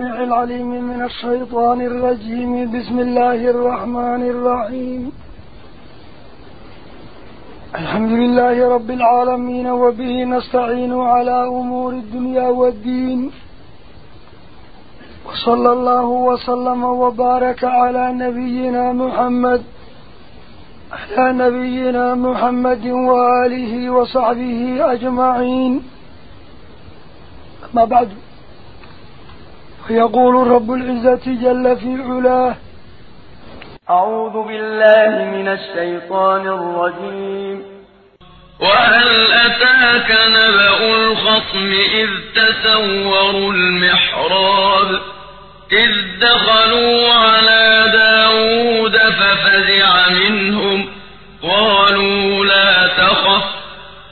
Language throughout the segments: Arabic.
العليم من الشيطان الرجيم. بسم الله الرحمن الرحيم. الحمد لله رب العالمين وبه نستعين على أمور الدنيا والدين. وصلى الله وسلم وبارك على نبينا محمد على نبينا محمد وآله وصحبه أجمعين. أما بعد يقول رب العزة جل في علاه. أعوذ بالله من الشيطان الرجيم. وهل أتاك نبأ الخصم إذ تسوروا المحراب؟ إذ دخلوا على داود ففزع منهم. قالوا لا تخف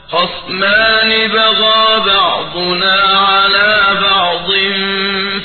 خصمان بغى بعضنا على بعض.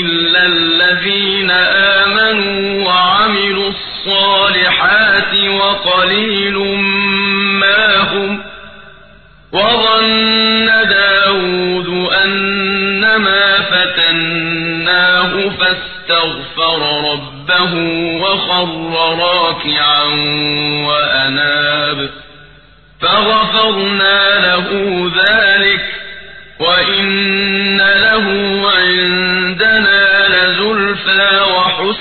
إلا الذين آمنوا وعملوا الصالحات وقليل ما هم وظن داود أنما فتناه فاستغفر ربه وخر راكعا وأناب فغفرنا له ذلك وإن له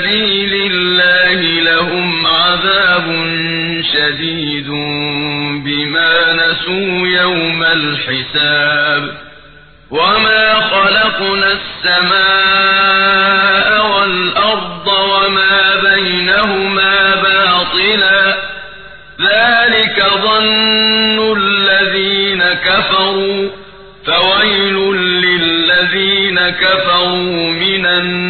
سبيل الله لهم عذاب شديد بما نسوا يوم الحساب وما خلقنا السماء والأرض وما بينهما باطلا ذلك ظن الذين كفروا فويل للذين كفروا من النار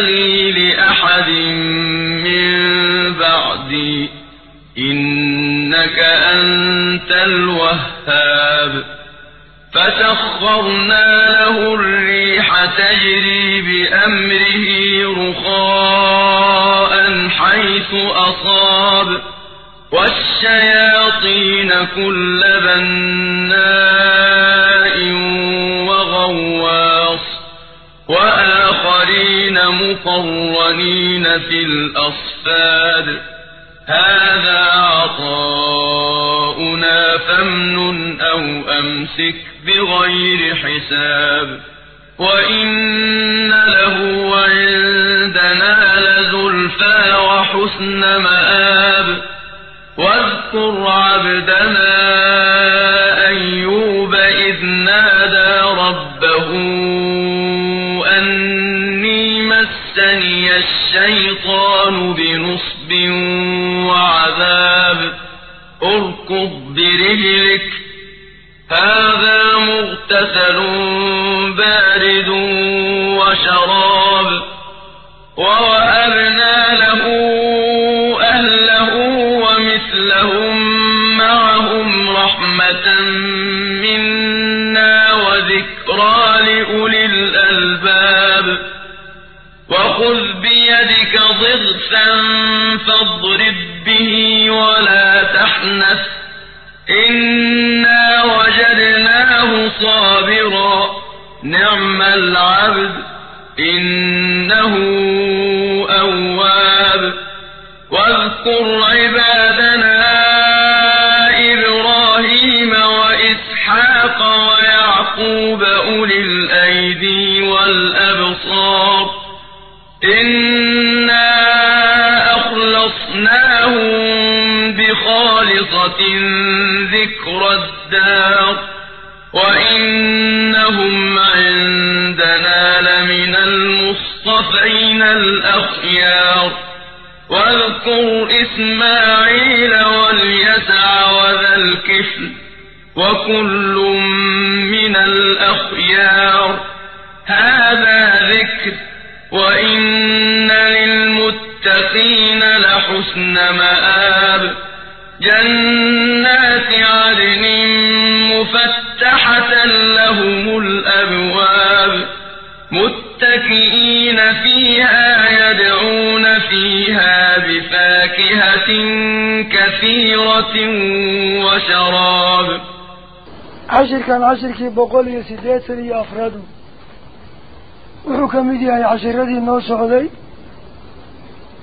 ينبغي لأحد من بعدي إنك أنت الوهاب. فسخرنا له الريح تجري بأمره رخاء حيث أصاب. والشياطين كل بناء مقرنين في الأصفاد. هذا عطاؤنا فامنن أو أمسك بغير حساب. وإن له عندنا لزلفى وحسن مآب. واذكر عبدنا أيوب إذ نادى ربه مسني الأعراب عشر كان عشر كي بقول يسيدات لي أفراد وحكم دي يعني عشر ردي النوس علي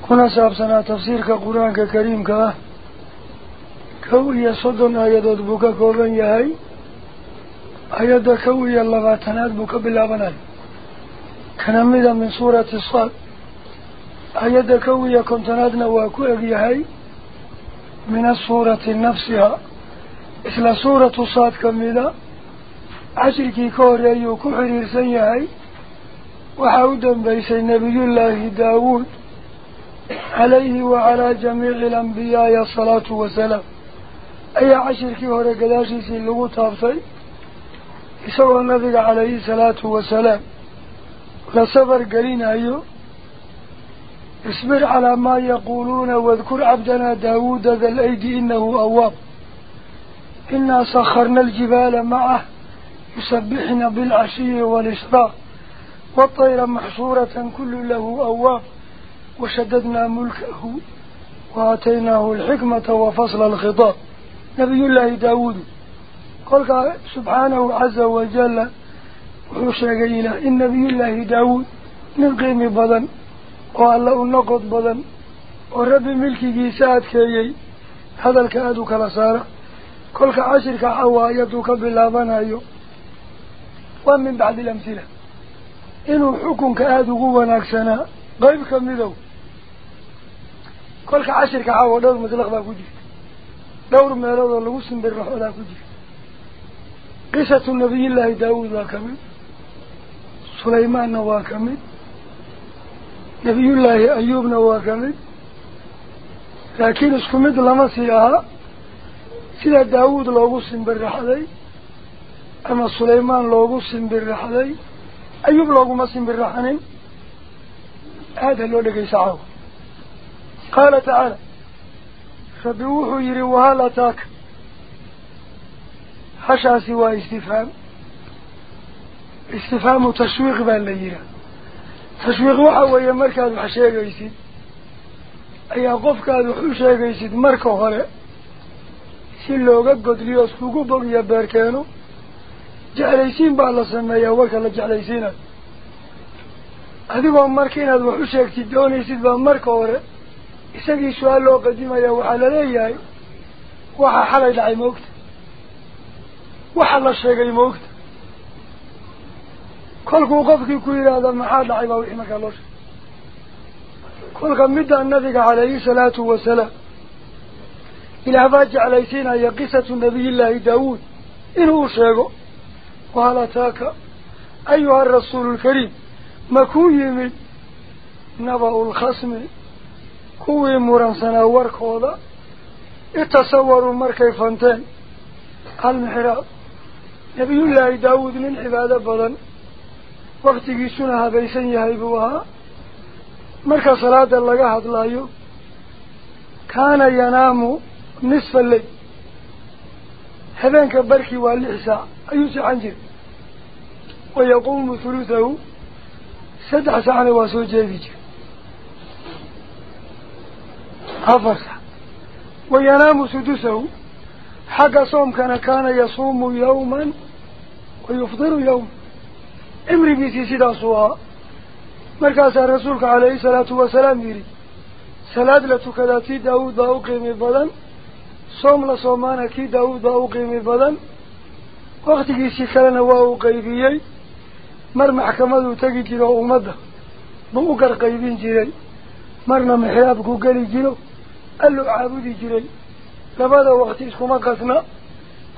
كنا سابسنا تفسير كقران ككريم كا كوية صدنا يدود بك كوبن يهي. أيضا كوية اللغاتنات بك بلابنال كنمدا من سورة الصاد. أيضا كوية كنتنادنا واكوية يهي من السورة نفسها إلا سورة صاد كمدة عشر كي كحر وكحرير سيهاي وحاودا بيس نبي الله داود عليه وعلى جميع الأنبياء الصلاة والسلام أي عشر كي هوري قداشي سيلغو طافي يسوى النبي عليه الصلاة والسلام لصبر قلين أيو. اسمر على ما يقولون واذكر عبدنا داود ذا الأيدي إنه أواب. إنا سخرنا الجبال معه يسبحنا بالعشي والإصداق والطير محصورة كل له أواب وشددنا ملكه وآتيناه الحكمة وفصل الخطاب. نبي الله داود. قال سبحانه عز وجل وحشقينا إن نبي الله داود من قيم بضن وقال له النقض بضن ورب ملكي جيسات كيي هذا الكادو كلا سارق ugu wanaagsanaa qeyb ka midow kolka cashirka caawa dhowr maslaq baa ku jirta dhowr meelood oo lagu simbirraxoodaa ku jirta qisatu nabiyillaahi daawuud waa ka mid sulaymaanna waa ka mid nebiyullaahi ayuubna waa ka mid laakiin isku mid lama sii ahaa سيدا داود لوغو سنبر أما سليمان لوغو سنبر أيوب لوغو ما هذا اللو لكي سعاو قال تعالى فبوحو يروها لتاك حشا سوى استفهام استفهام تشويق بان ليرا تشويق وحوة يمركز حشيق يسيد أي قفك هذا حشيق يسيد مركز هره la sameeyaa warka la jeclaysiinayo adigoo marka inaad wax u sheegtid doonaysid baa marka hore isagii su-aal loo qadimaya waxaa laleeyahay waxaa xalay dhacay maogta waxa la sheegay maogta kolkuu qofkii ku yidhaahda maxaa dhacay baa wixii markaa loo sheegay kolka midda nabiga calayhi salaatu wasalaam ilaah baa jeclaysiinaya qisatu nabiyillaahi daawuud inuu sheego wahal ataaka ayuha arasuulu lkariim ma kuu yimid naba-u lkhasmi kuwii muransanaa warkooda itasawaruu markay fanteen almixraab nabiyullaahi daawuud nin cibaado badan waktigiisuna habaysan yahay buu ahaa marka salaada laga hadlayo kaana yanaamu nisfa leyl نصف الليل. هذانك بركي والإحساء أيوسع عنجر ويقوم ثلثه سدع سعنا واسو جايفج أفرس وينام سدسه. حق صوم كان كان يصوم يوما ويفضر يوم. امري بي سي سيدا سواء مركز الرسول عليه الصلاة والسلام يري سلاد لتكلاتي داود داو قيمي بلن صوم لا صومانا كي داود أوقيم البدن وقت جيسي كلنا واو قيبيي مر محكمة تجي جلو أمده بوقر قيبين جلي مرنا محراب قوقلي جلو قال له عابودي جلي لماذا وقت إسكو ما قسنا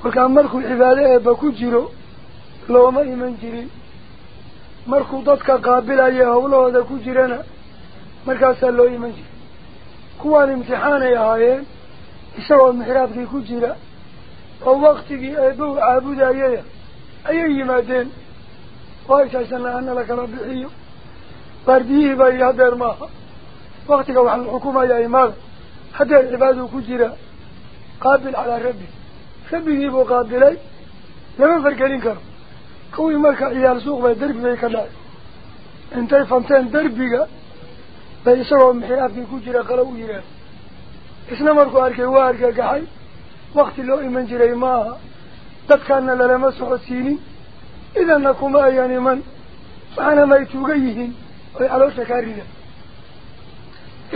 قل كان مركو عبادة باكو جلو لو ما إيمان جيري. مركو ضدك قابل أيها ولو هذا كو جلنا مركو سألو إيمان جيري. كوان امتحان يا هايين waktigii eebba u caabudayaya ayay yimaadeen waa ishaysana ana la kala bixiyo baardiyihii baa iyo hadeer maaha waktiga wax la xukumaya imaada hadeer cibaaduu ku jira qaabil calaa rabbi rabbigiibuu qaabilay lama fargelin karo kuwii marka ciyaal suuq bay derbi bay ka dhacay intay fanteen derbiga bay isagoo mixraabkii ku jira qalo u yidhaah aha dadkaana lalama socodsiinin idanna kuma ayan iman waxaana may tuuga yihiin oy caloosha kaa rida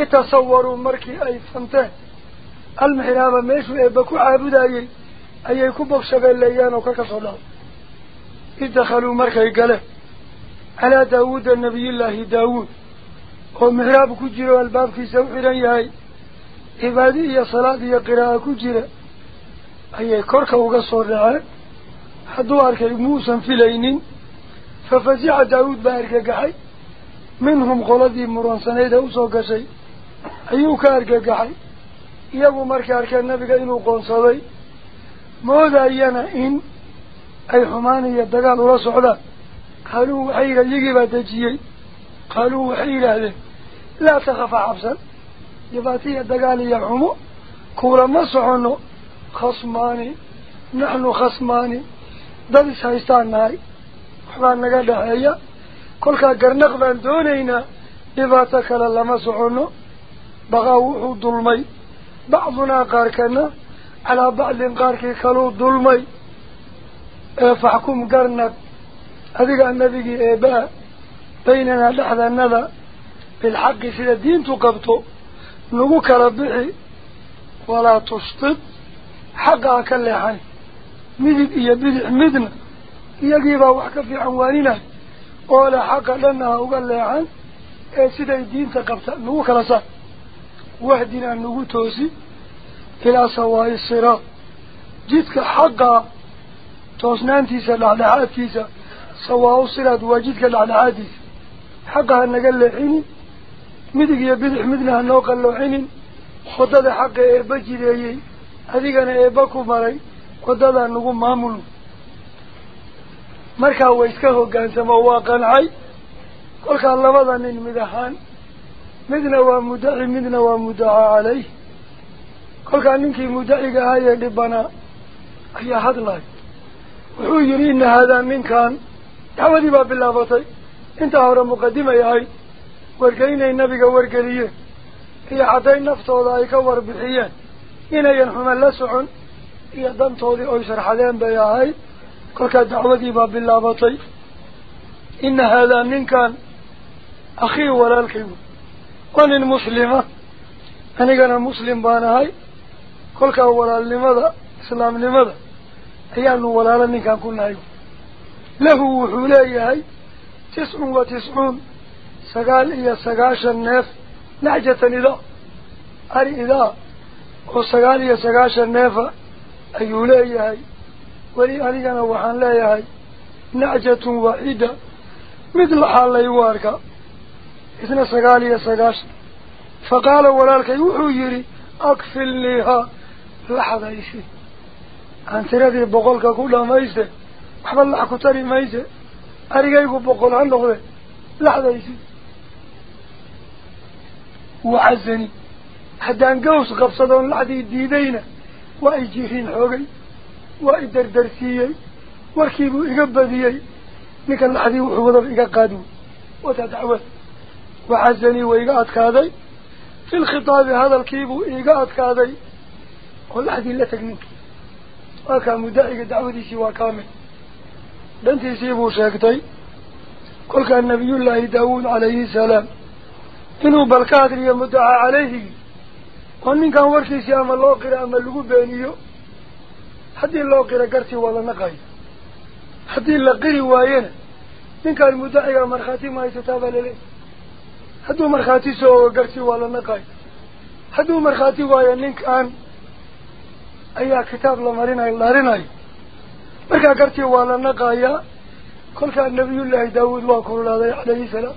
itasawaruu markii ay fanteen almixraaba meeshuu eebba ku caabudayey ayay ku bog shabeelleeyaan oo ka kasoo dhaco idakhaluu markay galeen calaa daawuuda nabiyullaahi daawuud oo mixraab ku jiro albaabkiisa u xidhan yahay korka uga soo dhaceen hadduu arkay muusan filaynin fa fasixa daawuud baa argagaxay minhum qoladii muransaneyd ee usoo gashay ayuu ka argagaxay iyagu markay arkeen nabiga inuu qoonsaday moodayana in ay xumaan iyo dagaal ula socdaan qaaluu waxay yidha iyagii baa dejiyey qaaluu waxay yidhaahdeen laa takhafa cabsan xumo kuulama soconno khasmaani naxnu khasmaani dad is haystaan nahay waxbaa naga dhexeeya kolkaa garnaq baan doonaynaa dhibaato kale lama soconno baqaa wuxuu dulmay bacdunaa qaarkana calaa bacdin qaarkii kaluu dulmay ee faxkum garnaq adiga nabigii eebaa baynanaa dhexdanada bilxaqi sida diintu qabto tushtit xaqa ha ka leexan midig iyo bidix midna iyagiibaa wax ka fiican waaninay oo le xaqa dhanna ha uga leexan ee siday diinta qabta nagu kala saar wahdinaa nagu toosi ilaa sawaa'i siraad jidka xaqaa toosnaantiisa dhexdhexaadkiisa sawaa-u siraad waa jidka dhexdhexaadkiisa xaqa ha naga leexinin bidix midna ha noo qalloocinin waddada xaqa eebba jideeyey adigana eebba ku maray waddadaa nagu maamul markaa way iska hoggaansamo waa qancay kolkaa labada nin mid ahaan midna waa muddaci midna waa muddacaa caleyh kolkaa ninkii mudaciga ahaayee dhibanaa ayaa hadlay wuxuu yidhi ina haadaa ninkan dacwadii baa bilaabatay intaa hore muqadimay ahayd ورقيني النبي ورقليه هي عدين نفطه ذلك وربحيه إنا ينحم اللسعون هي دم طولي أيسر حليم بياهي قلت دعوة باب الله بطي إن هذا من كان أخي ولا الكم قل المسلمة أنا قلنا مسلم بانهاي قلت أولا لماذا سلام لماذا هي أنه ولا لن كان كنهاي له وحوليهاي تسعون وتسعون سقال إيا سقاشا النف نعجة إذا أري إذا وسقال إيا سقاشا النف أيو لي ولي أليك نوحان لي نعجة وإدا مثل حال لي واركا إثنى سقال إيا سقاشا فقال ولالك يوحو يري أكفل ليها لحظة إيشي. أنت رذي بقولك كلها ميزة. وحب الله كتاري ميزة. يقول بقول عن لغة لحظة إيشي. وعزني. هدان قوس قبصدون لعدي ديدينا. وإجيحين حوغي وإدر درسيي وركيبوا إقبضيي لك اللعدي وحوظوا إقادوا وتدعوث. وعزني وايقاد كاذي في الخطاب هذا الكيبو ايقاد كاذي كل لعدي لا تقنك وكا مدائق دعوتي سوا كامل. لن سيبو شاكتي. قل كان نبي الله داود عليه السلام. Hadliyo muddaca calayhigi oo ninkan warkiisii ama loo qiro ama lagu beeniyo haddii loo qiro gartii waa la naqayo haddii la qiri waayena ninkan muddaciga markhaati ma haysataa baa laleeyahy hadduu markhaati soo ogo gartii waa la naqayo hadduu markhaati waayo ninkan ayaa kitaab la marinayo larinayo markaa gartii waa la naqayaa kolkaa nabiyullaahi daawuud waa kululaaday calayhi salaam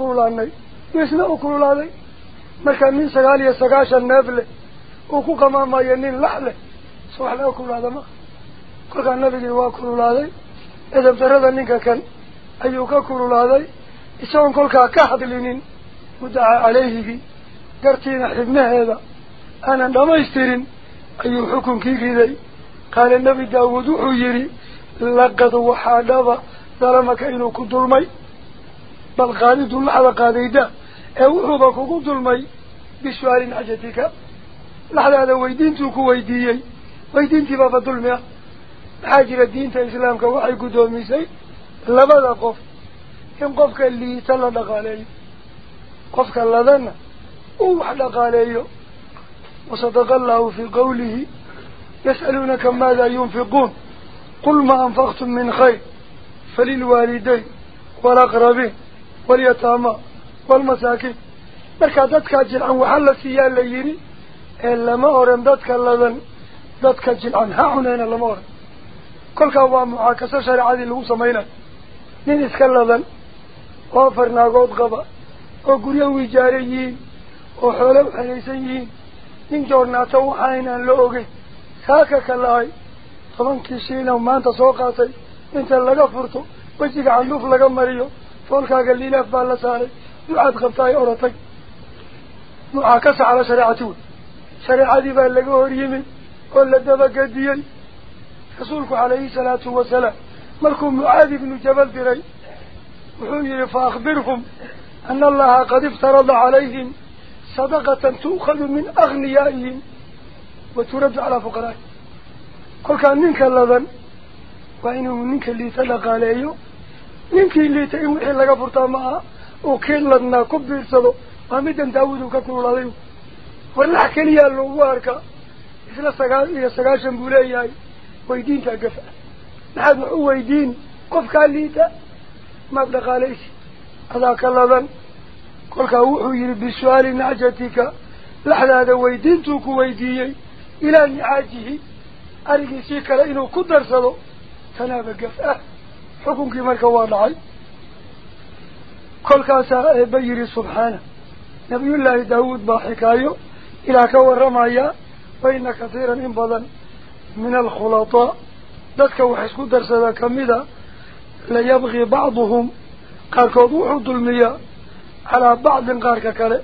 kululaanay isna u kululaaday markaa nin sagaal iyo sagaashan neef leh uu ku qamaamayo nin lax leh so wax laga kululaada ma kolkaa nabigii waa kululaaday edab darada ninka kan ayuu ka kululaaday isagoon kolkaa ka hadlinin muddaca calayhigii gartiina xibnaheeda aanan dhamaystirin ayuu xukunkii riday qaala nebi daawuud wuxuu yidhi laqad waxaa dhaba dalamaka inuu ku dulmay بل قادت الله على قاديدة أوحبك قد المي بشوار عجتك لحظة هذا ويدينتك ويديي. ويدينتي بابا ظلمي حاجر الدينة إسلامك وحي قدومي سي. لبدا قف كم قف. إن قفك اللي تلدق عليه قفك اللذن أوحدق عليه وصدق الله في قوله. يسألونك ماذا ينفقون. قل ما أنفقتم من خير. فللوالدين. والأقربين lama oran dadka ladan dadka jilcan ha cuneyna lama oran kolkaa waa mucaakaso shareecadii lagu samaynayo nin iska ladan oo afar naagood qaba oo guryo wijaaran yihiin oo xoolo u xeraysan yihiin nin joornaato waxaynaan la ogeyn saaka ka lahay tobankii shiina maanta soo qaatay inta laga furto wejiga candhuuf laga mariyo فولكا قال لي لاف بالله صالح نعاد خبطاي أورطي نعاكس على شريعته شريعتي بالله قريمي قول لدبا قديي رسولك عليه الصلاة والسلام. ملكم معاذ بن جبل دري وحيني فأخبرهم أن الله قد افترض عليهم صدقة تؤخذ من أغنيائهم وترد على فقرائهم قل كان منك اللذن. وإنه منك اللي تلقى عليهم furtaa ma aha uu kii ladnaa ku biirsado waa middan daawud uu ka kululaaday warlax keliyaa loogu arkaa isla sagaal iyo sagaashan buu leeyahay weydiintaa gafa maxaad wax u weydiin qofkaa liita maad dhaqaalaysi adaa ka ladan kolkaa wuxuu yihi bisu'aali naxjatika laxdaada weydiintuu ku weydiiyey ilaa nicaajihi arigiisii kale inuu ku darsado tanaaba gaf ah حكم كما كوا دعي كل كاسا بيري سبحانه. نبي الله داود باحكايو إلى كوا الرمايا فإن كثيرا انبضا من الخلطاء ذلك وحسكو درس هذا كميدا ليبغي بعضهم قارك وضوح الظلمية على بعض قارك كالي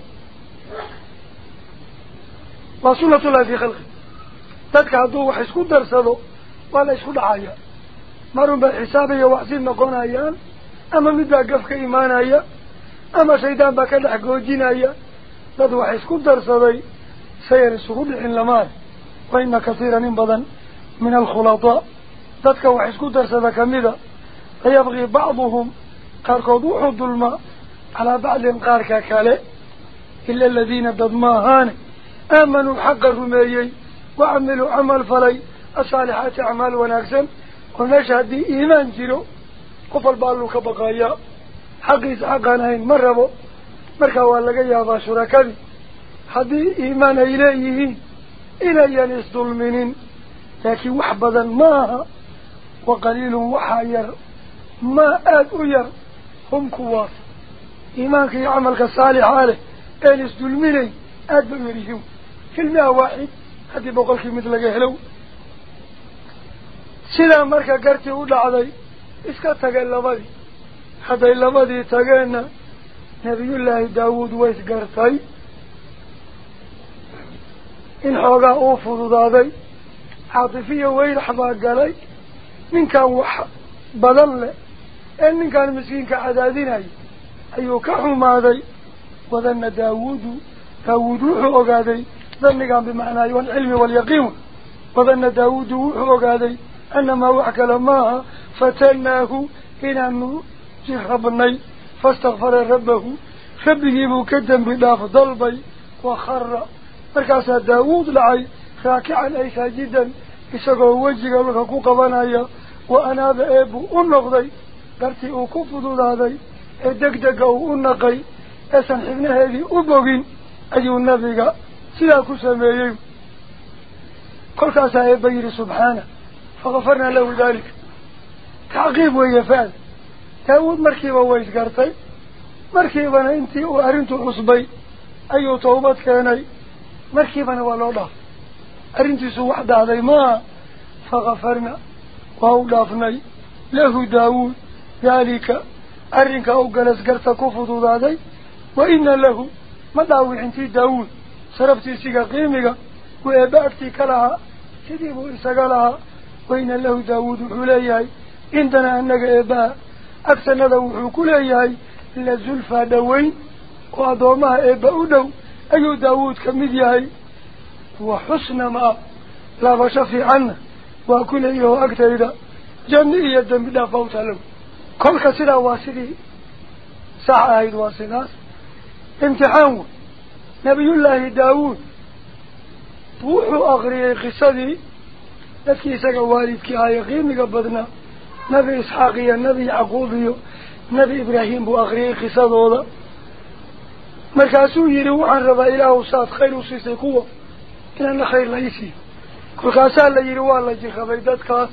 رسولة الله في خلقه. ذلك وحسكو درس هذا ولا يسكو دعايا مرون بالحساب يوحسين نقونا ايان اما مدى قفك ايمان ايا اما شيدان باكالح قوجين ايا لذو حسكو درسدي سير السهود حين لمال وإن كثيرا انبضا من الخلطاء ذاتك وحسكو درسدي كمدى فيبغي بعضهم قاركو دوحو الظلماء على بعض قاركا كالي إلا الذين دضماهان آمنوا حق الرمي وعملوا عمل فلي الصالحات أعمال ونكسن قلنا ومشهد إيمان جيرو. قفل بالو كبقايا. حقيس حقان هين مرهو مركوا لغا يابا شركبي حدي إيمان إليه. إليه الظلمين لكن وحبدا ما وقليل وحاير ما آد أير هم كواف. كي عمل صالح عليه. أنس دلميني أدب مريهم كلمة واحد. هذه بقولك مثل جهلو. Sidaa marka gartii u dhacday iska tageen labadii hadday labadii tageenna nebiyullaahi daawuud way isgartay in xoogaa uu fududaaday caatifiya weyrax baa galay ninkan wax badan leh ee ninkan miskiinka cadaadinaya ayuu ka xumaaday wadana daawuudu daawuud wuxuu ogaaday dhannigan bimacnaa walcilmi waalyaqiin wadana daawuudu wuxuu ogaaday annamaa wax kale maaha fatanaahu inaanu jirrabnay faistakfara rabbahu rabbigiibuu ka dembi dhaaf dalbay wakhara markaasaa daawuud dhacay raakican ay saajidan isagoo wejiga dhulka ku qabanaya wa anaaba eebuu u noqday dartii uu ku fududaaday ee degdega uu u naqay eesan xibnaheedii u bogin فغفرنا له ذلك. تعقيب ويفعل تاود مركبة ويسكرتي مركبة انت وارنت حصبي. أيوة اي طوبات كاني. مركبة ولا الله أرنت سوحد علي ما فغفرنا وأولافني له داود ذلك. أرنك أو أوقل أسكرت كفضو ذاتي وإن له. ما داوي انت داود. صرفتي سيقا قيمك وإباكتي كلها كذبوا إساقا لها. وإن له داود حليهي عندنا أنك إباء أكسنا داود حليهي لزلفة دوين. وأضومها إباء دو أي داود كمديهي وحسن ما. لا بشفي عنه. وأكون إيه أكتر إذا. جنئي يدن بدا فوت له كل كسرة واسري. ساعة هيد واسناس امتحان. نبي الله داود. بوحو أغري قصدي. Nebi ibraahim buu akriyey qisadooda markaasuu yidhi waxaan rabaa ilaahu saad khayr u siisay kuwa inaana khayr la isiiyo kolkaasaa la yidhi waa la jirrabay dadkaas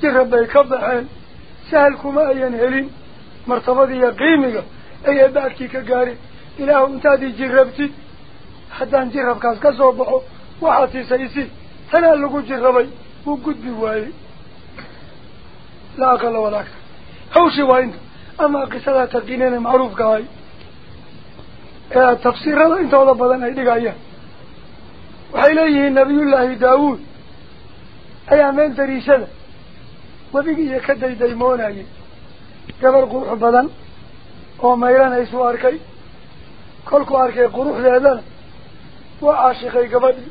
jirrab bay ka baxeen sahal kuma ayan helin martabadiiyo qiimiga ay eebba agtii ka gaareen ilaahu intaad i jirrabtid haddaan jirrabkaas ka soo baxo waxaad siisay isi tanaa lagu jirrabay wuu gudbi waayey laa aqala walaa aktar hawshii waa inta amaa qisadaa taqiineen ee macruufka ahay ee tafsiirada intooda badan ay dhigayaan waxay leeyihiin nabiyullaahi daawuud ayaa meel dariishada webigi iyo ka daydaymoonayay gabar qurux badan oo mayranaysu arkay kolkuu arkay quruxdeedana waa caashiqay gabadhii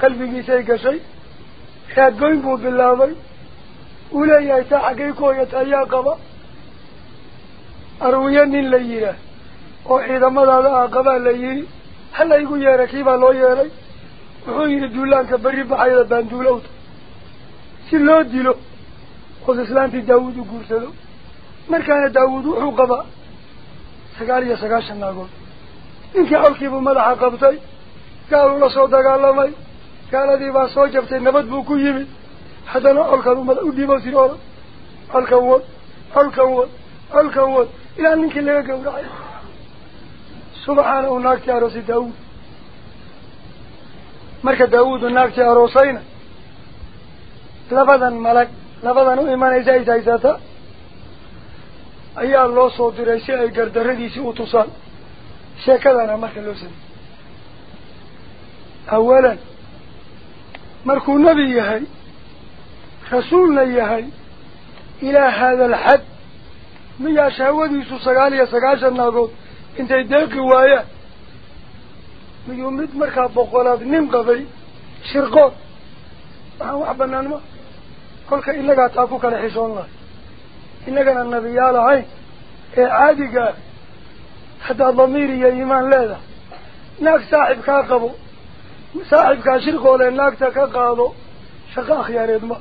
qalbigiisay gashay raadgoyn buu bilaabay uu leeyahay taa xaggay ku hoyata ayaa qaba arwiye nin la yihaah oo ciidamadaada ah qabaa la yidhi hala igu yeeray kii baa loo yeeray wuxuu yidhi duulaanka berri baxayada baanduulowta si loo dilo ood islaantii daawuud u guursado markaana daawuud wuxuu qabaa sagaal iyo sagaashan naagood ninkii colkiibuu madaxa qabtay gaaluu la soo dagaalamay قال دي باسو جبت نبات بو كو يمي حتى أنا الكو مد ودي بو سيرو الكو الكو الكو إلى انك لي غو راي سبحان هناك يا رسول داوود مركه داوود هناك يا روسين لبدا ملك. لبدا إيمان. اي جاي جاي ذاته ايا الله سو دري سي اي غردريدي سي اوتوسان شكلنا ما كلوسن أولاً مركو نبي يهي رسولنا يهي إلى هذا الحد ميا شهودي سقالي سقاشا ناقود انت يديك وايا ميو مد مركا بقولات نم قبي شرقود ما هو حبنا نما كل إنك تاكو كان حيشون الله إنك النبي يا لهين عادي حتى ضميري يا إيمان لا naag saaxibkaa qabo. Saaxibkaa shirqoole naagta ka qaado shaqo akhyaareed ma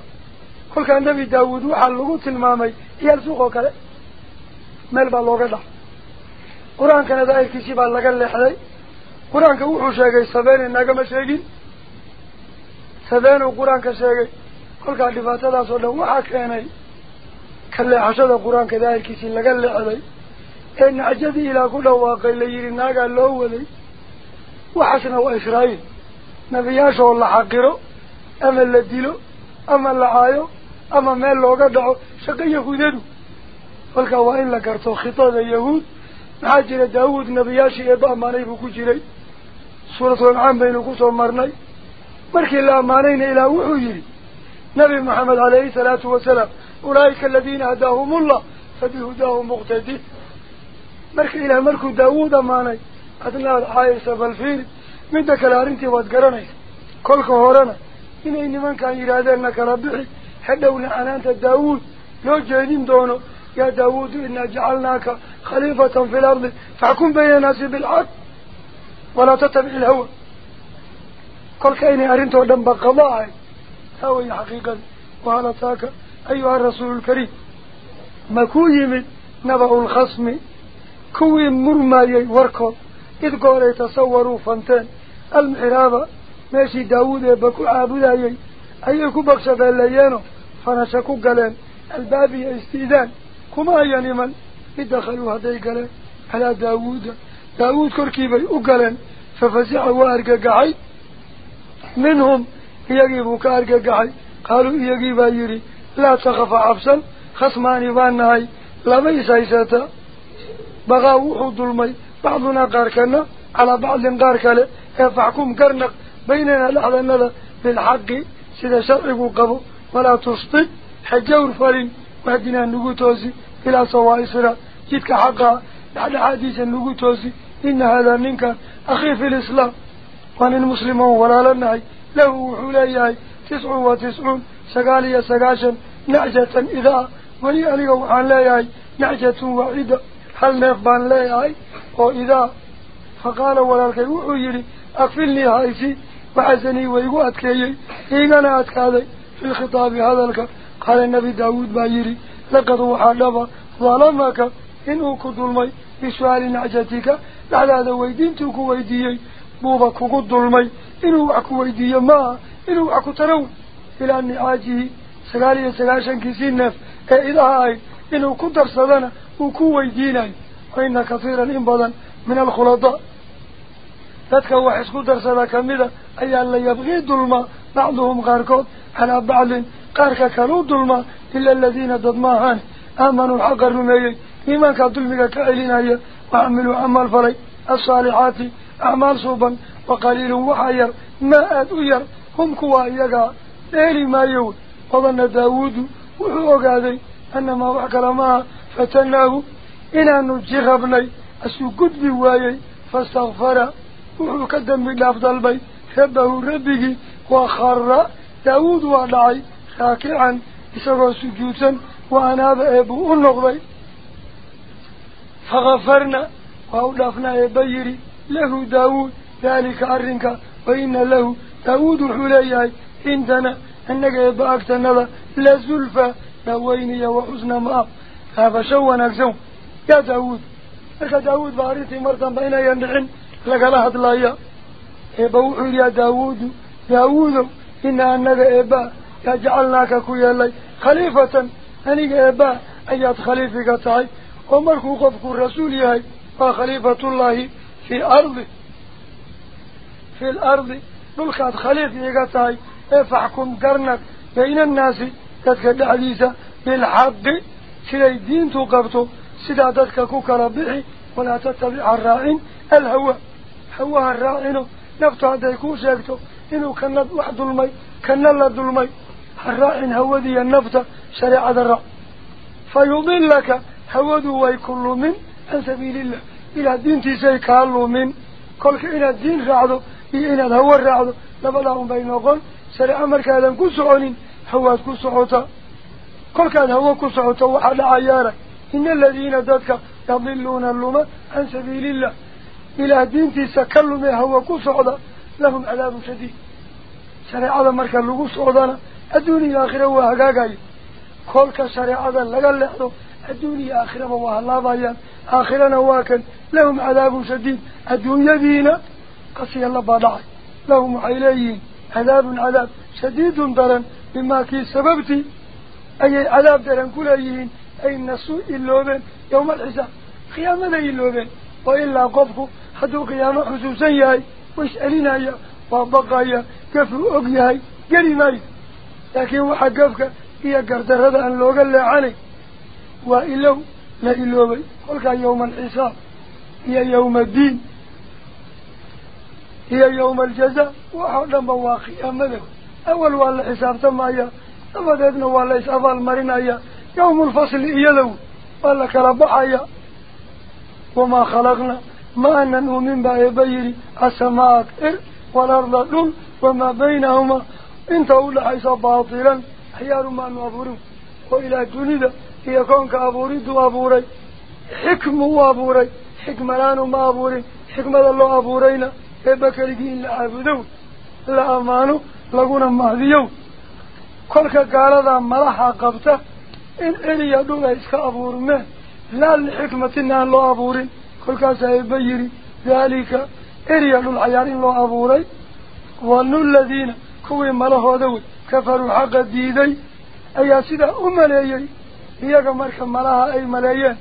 kolkaa nebi daawuud waxaa lagu tilmaamay iyaal suuq oo kale meel baa looga dhac qur-aankana daa'irkiisii baa laga leexday qur-aanka wuxuu sheegay sabeene nagama sheegin sabeenuu qur-aanka sheegay kolkaa dhibaatadaas oo dhan waxaa keenay ka leexashada qur-aanka daa'irkiisii laga leexday ee nacjadii ilaa ku dhawaaqay la yidhi naagaa loo waday وحسنا وإسرائيل نبياش والله حقره أما اللدلو أما اللعايو أما مال لوغا دعو شقا يهوددو فالكا وإن لكرتو خطاب اليهود محاجر داود نبياش يبا أماني بكو جري سورة الأنعام بين كسو مرني مركي الله أمانين إلى وحجري نبي محمد عليه الصلاة والسلام أولئك الذين هداهم الله فبهداهم مقتدي مركي إلى مركو داود أماني adnaad caayaysa bal fiiri مدة كلارنتي واتقرنيس كل كهورنا إن إن من كان يراد أن كربحي حدونا أن أنت داود لو جاهدين دونه يا داود إنا جعلناك خليفة في الأرض. فحكم بين الناس بالعقل ولا تتبع الهوى. كل كيني أرنتو دم بقضاعي هوي حقيقة. وعلى تاك أيها الرسول الكريم؟ ما كوي من نبأ الخصم. كوي مرمى يوركو. إذ قال يتصوروا فانتين. المحرابة ماشي داود يبكو عابدايي أيكو بقشة الليانو فنشكو قلين. البابي استيدان كما ينمن ادخلوا هذي قلين. على داود. داود كركيبي أقلين ففزعوا وارقاقعي منهم يجيبوا كارقاقعي قالوا يجيب يري لا تخف عفصا خصماني بانهاي لما يسايساتا بغاو وحود المي. بعضنا قاركنا على بعض قاركله فحكم قرنق بيننا لحظنا بالحق سيدا شرعه قبو ولا تسطي حجور فرين وهدنا النقوتوسي إلى سرا جدك حقا بعد حديث النقوتوسي إن هذا منك أخي في الإسلام وأن المسلمون ولا لنهي له حليهي تسع وتسعون سقالي سقاشا نعجة إذا ولي أليه وحان ليهي نعجة واحدة هل نفبان ليهي وإذا فقال ولكن وحيري أقفلني هايسي وعزني ويقو أتكيي. إيغانا أتكاذي في الخطاب هذا لك قال النبي داود بايري لقد وحالبا ظلمك إنه كدلمي بسؤال نعجتك. بعد هذا ويدينتك ويديي بوبا كدلمي إنه وعكو ويديي ما إنه وعكو ترون إلى النعاجه سقالي سقاشا كسين نف. إذا هاي إنه كدر صدنا وكو ويديني فإن كثيرا إنبضا من الخلطاء. ذاتك هو حسكو درسنا كميدا أي أن لا يبغي الظلم بعضهم غاركود على بعض قارك كانوا الظلم إلا الذين ضدماهان آمنوا الحق الرميي إيمان كظلمك كألين وعملوا عمال فري الصالحات أعمال صوبا وقليل وحير. ما أدوير هم كوا إيقا ليلي ما يود. وظن داود وحوق هذي أنما وحكى لما فتناه rabbahu rabbigii waa khara daawuud waa dhacay raakican isagoo sujuudsan wa anaaba eebbuu u noqday fakafarna waa u dhaafnaa eebba yidhi lahu daawuud daalika arrinka wa ina lahu daawuud wuxuu leeyahay cindana innaga eebba agtanada la zulfa dhaweyniya wa xusna ma-ab kaabasho wanaagsan يا داود لك داود باريتي مرتن بين يندعين لك لهد لايا إبا يا داود داود إن أنك إبا يجعلناك كويا لي خليفة. أنك إبا أيات خليفة تعي. ومركو قفك الرسول يهي وخليفة الله في أرض في الأرض. نلقات خليفة تعي. فاحكم قرنك. بين الناس. تتكد حديثة شري دين تو قبطو سيدا دادك كوكا ربيعي ولا تتبع الرائن الهوى. هو الرائن نفتو هذا يكون شاكتو إنو كان نضوح المي كان نضوح ظلمي الرائن هو دي النفط شريعة الرع فيضل لك هو ذوي كل من عن سبيل الله. إلى الدين تيسي كالو من. قولك إلى الدين رعضو إلى الهوى الرعضو لبلاهم بين وقل شريعة مركا لم كن سعونين حواتكو سعوتا. كل كان هو كسر تو على عيارة إن الذين ذاتك يضلون اللوم عن سبيل الله إلى دين في سكل ما هو كسر لهم عذاب شديد شريعة هذا مركب لغوص الدنيا آخرة وهاجاجي كل كشرع هذا لجل له الدنيا آخرة وها الله ضيع آخرة واكن لهم عذاب شديد الدنيا بينا قصي الله بضع لهم عليين عذاب عذاب شديد درن بما كي سببتي أي عذاب درن كلهين أي نسوء اللوبين يوم الحساب قيامة اللوبين وإلا قبه حدو قيامة حسوسيا واسألنا يا وبقايا كفر أقياي قريماي لكن واحد قفك هي قردر هذا أن لوغ الله علي وإلو لا إلوبي قلك يوم الحساب هي يوم الدين. هي يوم الجزاء وحدما واقيا مذهب. أول والحساب ثم يوم ثم ذهبنا يسأل مرينا يوم الفصل يلو والله كربح وما خلقنا ما أننه من بأي بيري السماك إر والأرض دل وما بينهما إن تقول حيث باطلا حيار ما نعبره وإلى جنيدة هي كونك أبوريد وأبوري حكم وأبوري حكم الآن ما أبوري حكم الله أبورينا إبكر جين لا لأمانو لقونا مهديو كل كقال هذا ما قبته إن إلي يدوم إسك أبورم لا لحكمة إن الله أبوري كل كسي بيري ذلك إلي يدوم العيارين الله أبوري وأن الذين كوين ما له كفروا حق الديدي أي سيدا أملايي هي كمرك ما لها أي ملايين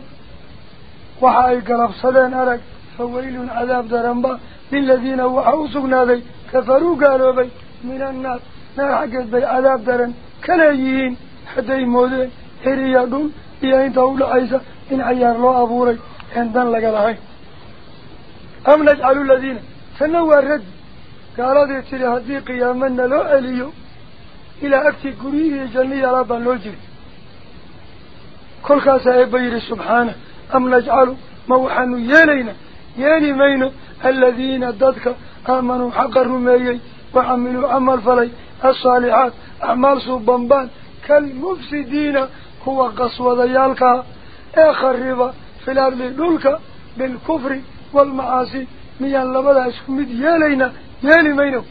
وحاي قلب صدين أرك فويل عذاب درنبا للذين وحوصوا ناذي كفروا قالوا بي من الناس ما بي عذاب درن. كلايين حتى يموذين هريادون إياهين تقول عيسى إن عيار الله أبوري. عندن لك العين أم نجعل الذين؟ فنوى الرد. قال ذي تري قيامنا لو أليو. إلى أكتي قريه جنية ربا نجري كل خاصة إبير سبحانه. أم نجعل موحن يلينا. يلي مين الذين ضدك آمنوا حقرهم إيه وعملوا عمل فليه الصالحات أعمال صوبانبان كالمفسدين هو قصوى ذيالك اخرب في الأرض دولك بالكفر والمعاصي. ميان لبدا اسكمد يالينا يالي مينو.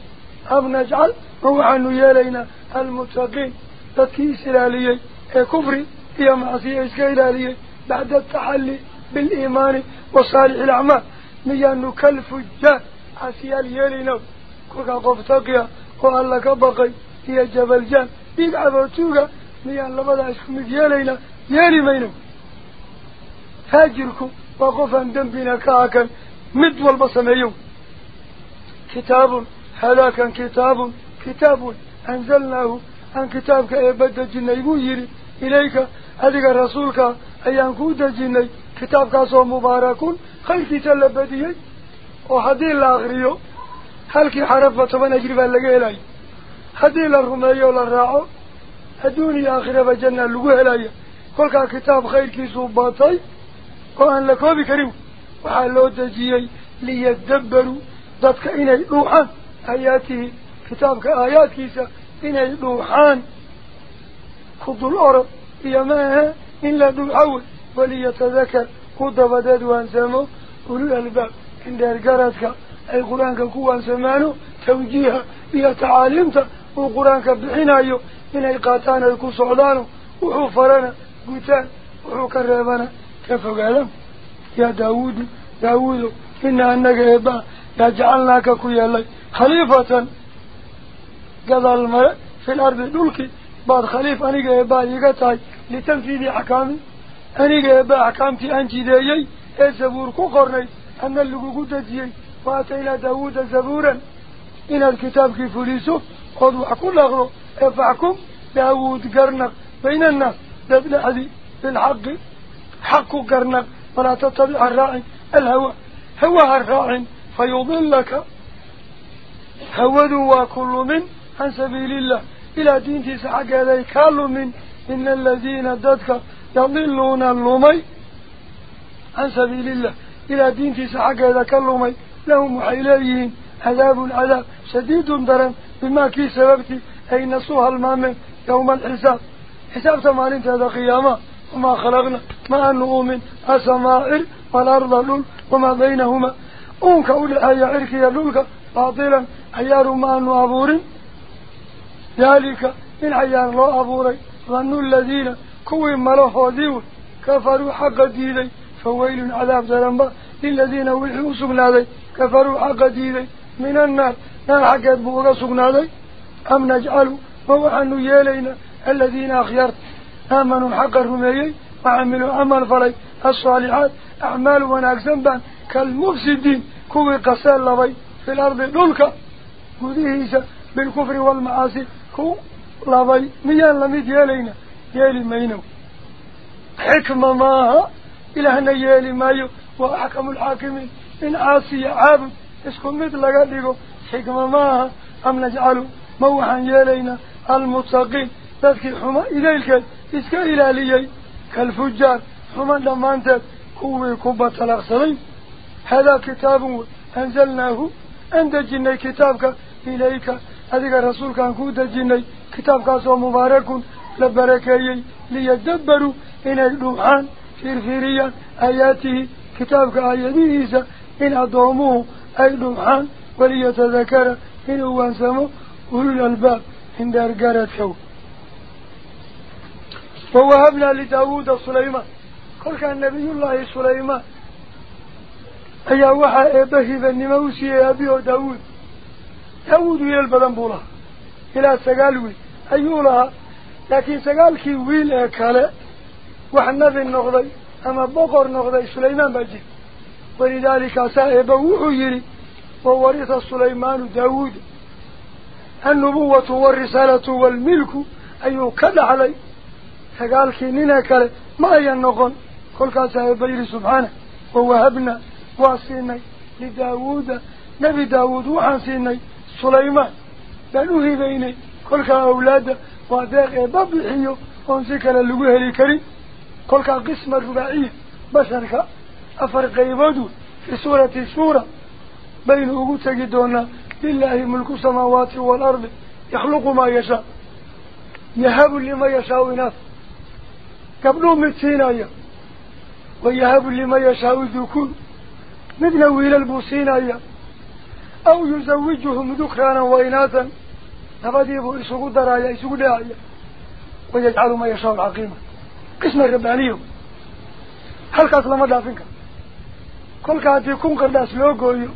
أم نجعل روحانو يالينا المتقين تدكي إسرائيلي كفري هي معصية إسرائيلية بعد التحلي بالإيمان وصالح الأعمال. ميان كالفجار عسيال يالينا qof taqiya وقال لك هي جبل جان بيك عبرتوك ميان لبدا اشخمك يا ياني مينو فاجركم وقفا دنبنا كاكا مد والبصميو كتاب هذا كتاب كتاب أنزلناه عن كتابك إبادة جني مهيري إليك هذا رسولك أيانكو دجني كتابك سوى مباركون خلقي تلبديه وحدي الله أغريه rumeeyo la raaco adduun iyo aakhiraba janna lagu helaya kolkaa kitaab khayrkiisuu batay oo aan la koobi karin waxaa loo dejiyey liyadabbaruu dadka inay dhuuxaan aayaatihi kitaabka aayaadkiisa inay dhuuxaan ku dul orod iyo ma ahe in la dhuuxa wey waliyatadakar ku dabadeed waansamo ulul albaab indheer أي قرآن كوان سمانو توجيها هي تعاليمته وقرآن كبحنا يو من أي قاتان يكون صعدانه وحفرنا قتان وحكرابنا كيف قالهم؟ يا داود داود إن أنك إبا يجعلناك كوي الله خليفة. قضى المرأة في الأرض دولك بعد خليفة أنك إبا يقتعي لتنفيذ حكامي أنك إبا حكامتي أنت دايي إيسا بوركو أنا اللي اللقو قدتي. وآتينا داود زبورا. إن الكتاب كفليسه قد وحكو لغضه فاحكم داود قرنق. بين الناس دبل حدي بالحق. حق قرنق. ولا تتبع الراعي الهوى. هوى الراعي فيضلك هودوا وكل من عن سبيل الله. إلى دين تسحق هذا كل من. إن الذين ضدك يضلون اللومي عن سبيل الله. إلى دين تسحق هذا كلمي لهم حيليين عذاب عذاب شديد درن بما كي سببتي أي نصوها المامن يوم الحساب. حساب تمارين هذا قيامة وما خلقنا ما نؤمن السماء والأرض لول وما بينهما. أونك أولي أي عركي لولك باطلا. عيار ما نؤبور ذلك إن عيار الله أبوري ظنوا الذين كوي ملوحوا ديو كفروا حق ديدي. فويل عذاب ذنبا للذين وحيوا سقنادي كفروا حق ديدي من النار. نار حقات بوغا سقنادي أم نجعل ووحنوا يالينا الذين أخيرت. آمنوا حق الرميي وعملوا عمل فلي. الصالحات. أعمال ونأكسن بان. كالمفسدين. كوي قسال لبي. في الأرض دولك. قديهيسا بالكفر والمعاصي. كو لبي. ميان لميد يالينا يالي مينو. حكمة ماها. إلهنا يالي مايو. وأحكم الحاكمين. إن عاصي عابد اسكم مثل لقدقو حكمة ماها أم نجعل موحا يالينا المتقين. تذكي حما إليك إسكا إلاليي كالفجار حما دمانتك كوي كوبة الأغسرين هذا كتاب أنزلناه أنت جني كتابك إليك. هذا الرسول كان كود جني كتابك سوى مبارك لبركي ليدبروا إن الروحان فيرفيريا آياته. كتابك آياته إن أضوموه أي روحان وليتذكر هو أنسمه أولو الألباب إن دار قارت ووهبنا لداود سليمان. قل كان نبي الله سليمان. أي وحى إبهي النموسي أبيه داود داود يلبدن بولا. إلى سقالوي أيولها لكن سقالكي ويل أكاله وحنذي النغضي أما بقر نغضي سليمان بجي. ولذلك سائب وحير وورث سليمان داود. النبوة والرسالة والملك أيه كد علي. فقال كنينك ما ينغن كل سائب بير سبحانه. ووهبنا واسينا لداود. نبي داود وحسينا سليمان. بلوه بيني. كل أولاد وذاق ببعيه وانسيك للوهر الكريم كل قسم الرباعية. بشرك أفر قيبادو في سورة سورة بين أغوثة دونا لله ملك السماوات والأرض يخلق ما يشاء يهب لما يشاء ناس قبلوا متين آية ويهب لما يشاء ذكون نبنوا إلى البوسين آية أو يزوجهم ذكرانا وإناثا. نفاديبوا إسوكو درايا إسوكو آية ويجعل ما يشاء العقيمة. قسم الربانيهم هل قاس لما دافنكم كل كانت يكون قرداس لوغويو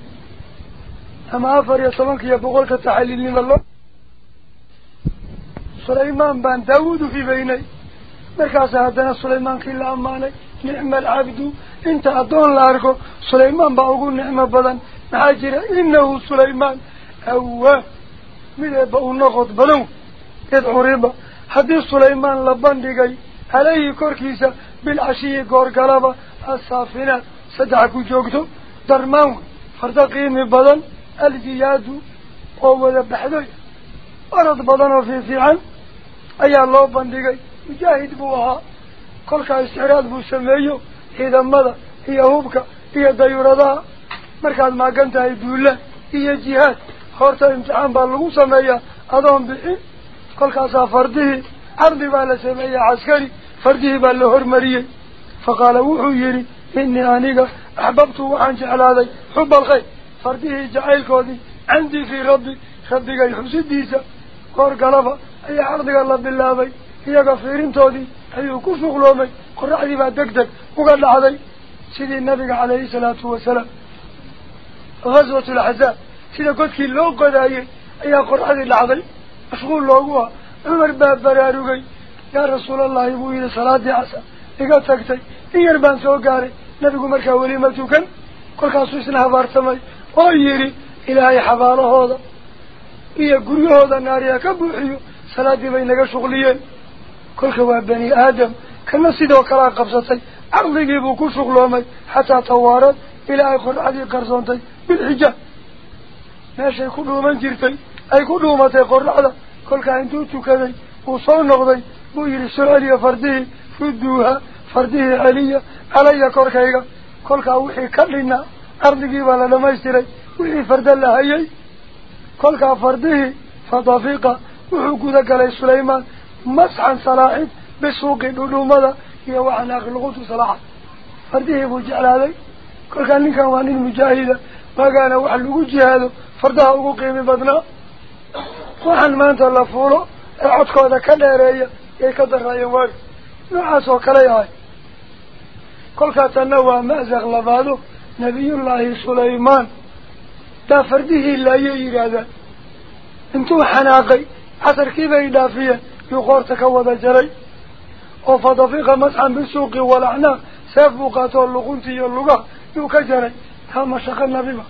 أما أفر يصبنك يبغولك تحليل من الله سليمان بان داود في بيني مركز هذا سليمان كلا أماني نعم العبد انت أدون لاركو سليمان باقول نعم بدن نعجر إنه سليمان أوه من يبقى نقض بلو يدعو ربا حديث سليمان لبان ديقاي عليه سدعكو جوكتو درمان فرتقيم بدن الجياد قوة بحدوية أرض بدن في فيعان أي الله بندقاي مجاهد بوها كل استعراض بو سميو إذا ماذا هي هوبك هي ديوردا مركز ما كنت هي دولة هي جهاد خورتا امتحان بالغو سميا أضام بحي كل فرده عرضي بالا سميا عسكري فرده بالا هرمري فقال وحو يري إني آنيقا أحببت وعن جعل حب الخير فرده جعيل كودي عندي في ربي ربي قال حسد ديسا قور قلبا أي عرضي الله بالله بي iyaga fiirintoodii ayuu ku shuqloomay qoraxdii baa deg deg uga dhacday sidii nabiga calayhi salaatu wasalaam ghaswatu laxzaab sida godkii loo qodaayey ayaa qoraxdii dhacday mashquul loogu ah cumar baa baraarugay yaa rasuulallahi buu yidhi salaadii casa iga tagtay in yar baan soo nabigu markaa weli ma tukan kolkaasuu isna habaartamay oo yidhi ilaahay xabaalahooda iyo guryahooda naariya ka buuxiyo salaadii bay naga shuqliyeen كل هو بني آدم كما سيدو كلا قبصتي عرضي بو كشغلومي حتى طوارت إلى آخر عدي قرصونتي بالحجة meeshay ku dhuuman jirtay ay ku dhuumatay qorraxda kolkaa intuu tukaday uu soo noqday buu yidhi soo celiya fardihii rudduuha kolkaa wixii ka dhinaa ardigii baa la dhamaystiray wixii farda la hayay kolkaa fardihii fadafiqa wuxuu guda galay sulaymaan masxan salaaxid bisuuqi dhudhuumada iyo waxanaaqi luqutu salaaxa fardihii buu jeclaaday kolkaa ninkan waa nin mujaahida waagaana wax lagu jihaado fardaha ugu qiimi badnaa waxaan maanta la fuulo ee codkooda ka dheereeya yay ka daraayeen waagi noocaas oo kale yahay yidhaahdaan intuu xanaaqay casarkii bay dhaafiyeen yuu qoorta ka wada jaray oo fadafiqa masxan bisuuqi walacnaa seef buu qaatoo luqunti iyo lugaha yuu ka jaray taa mashaqo nabiba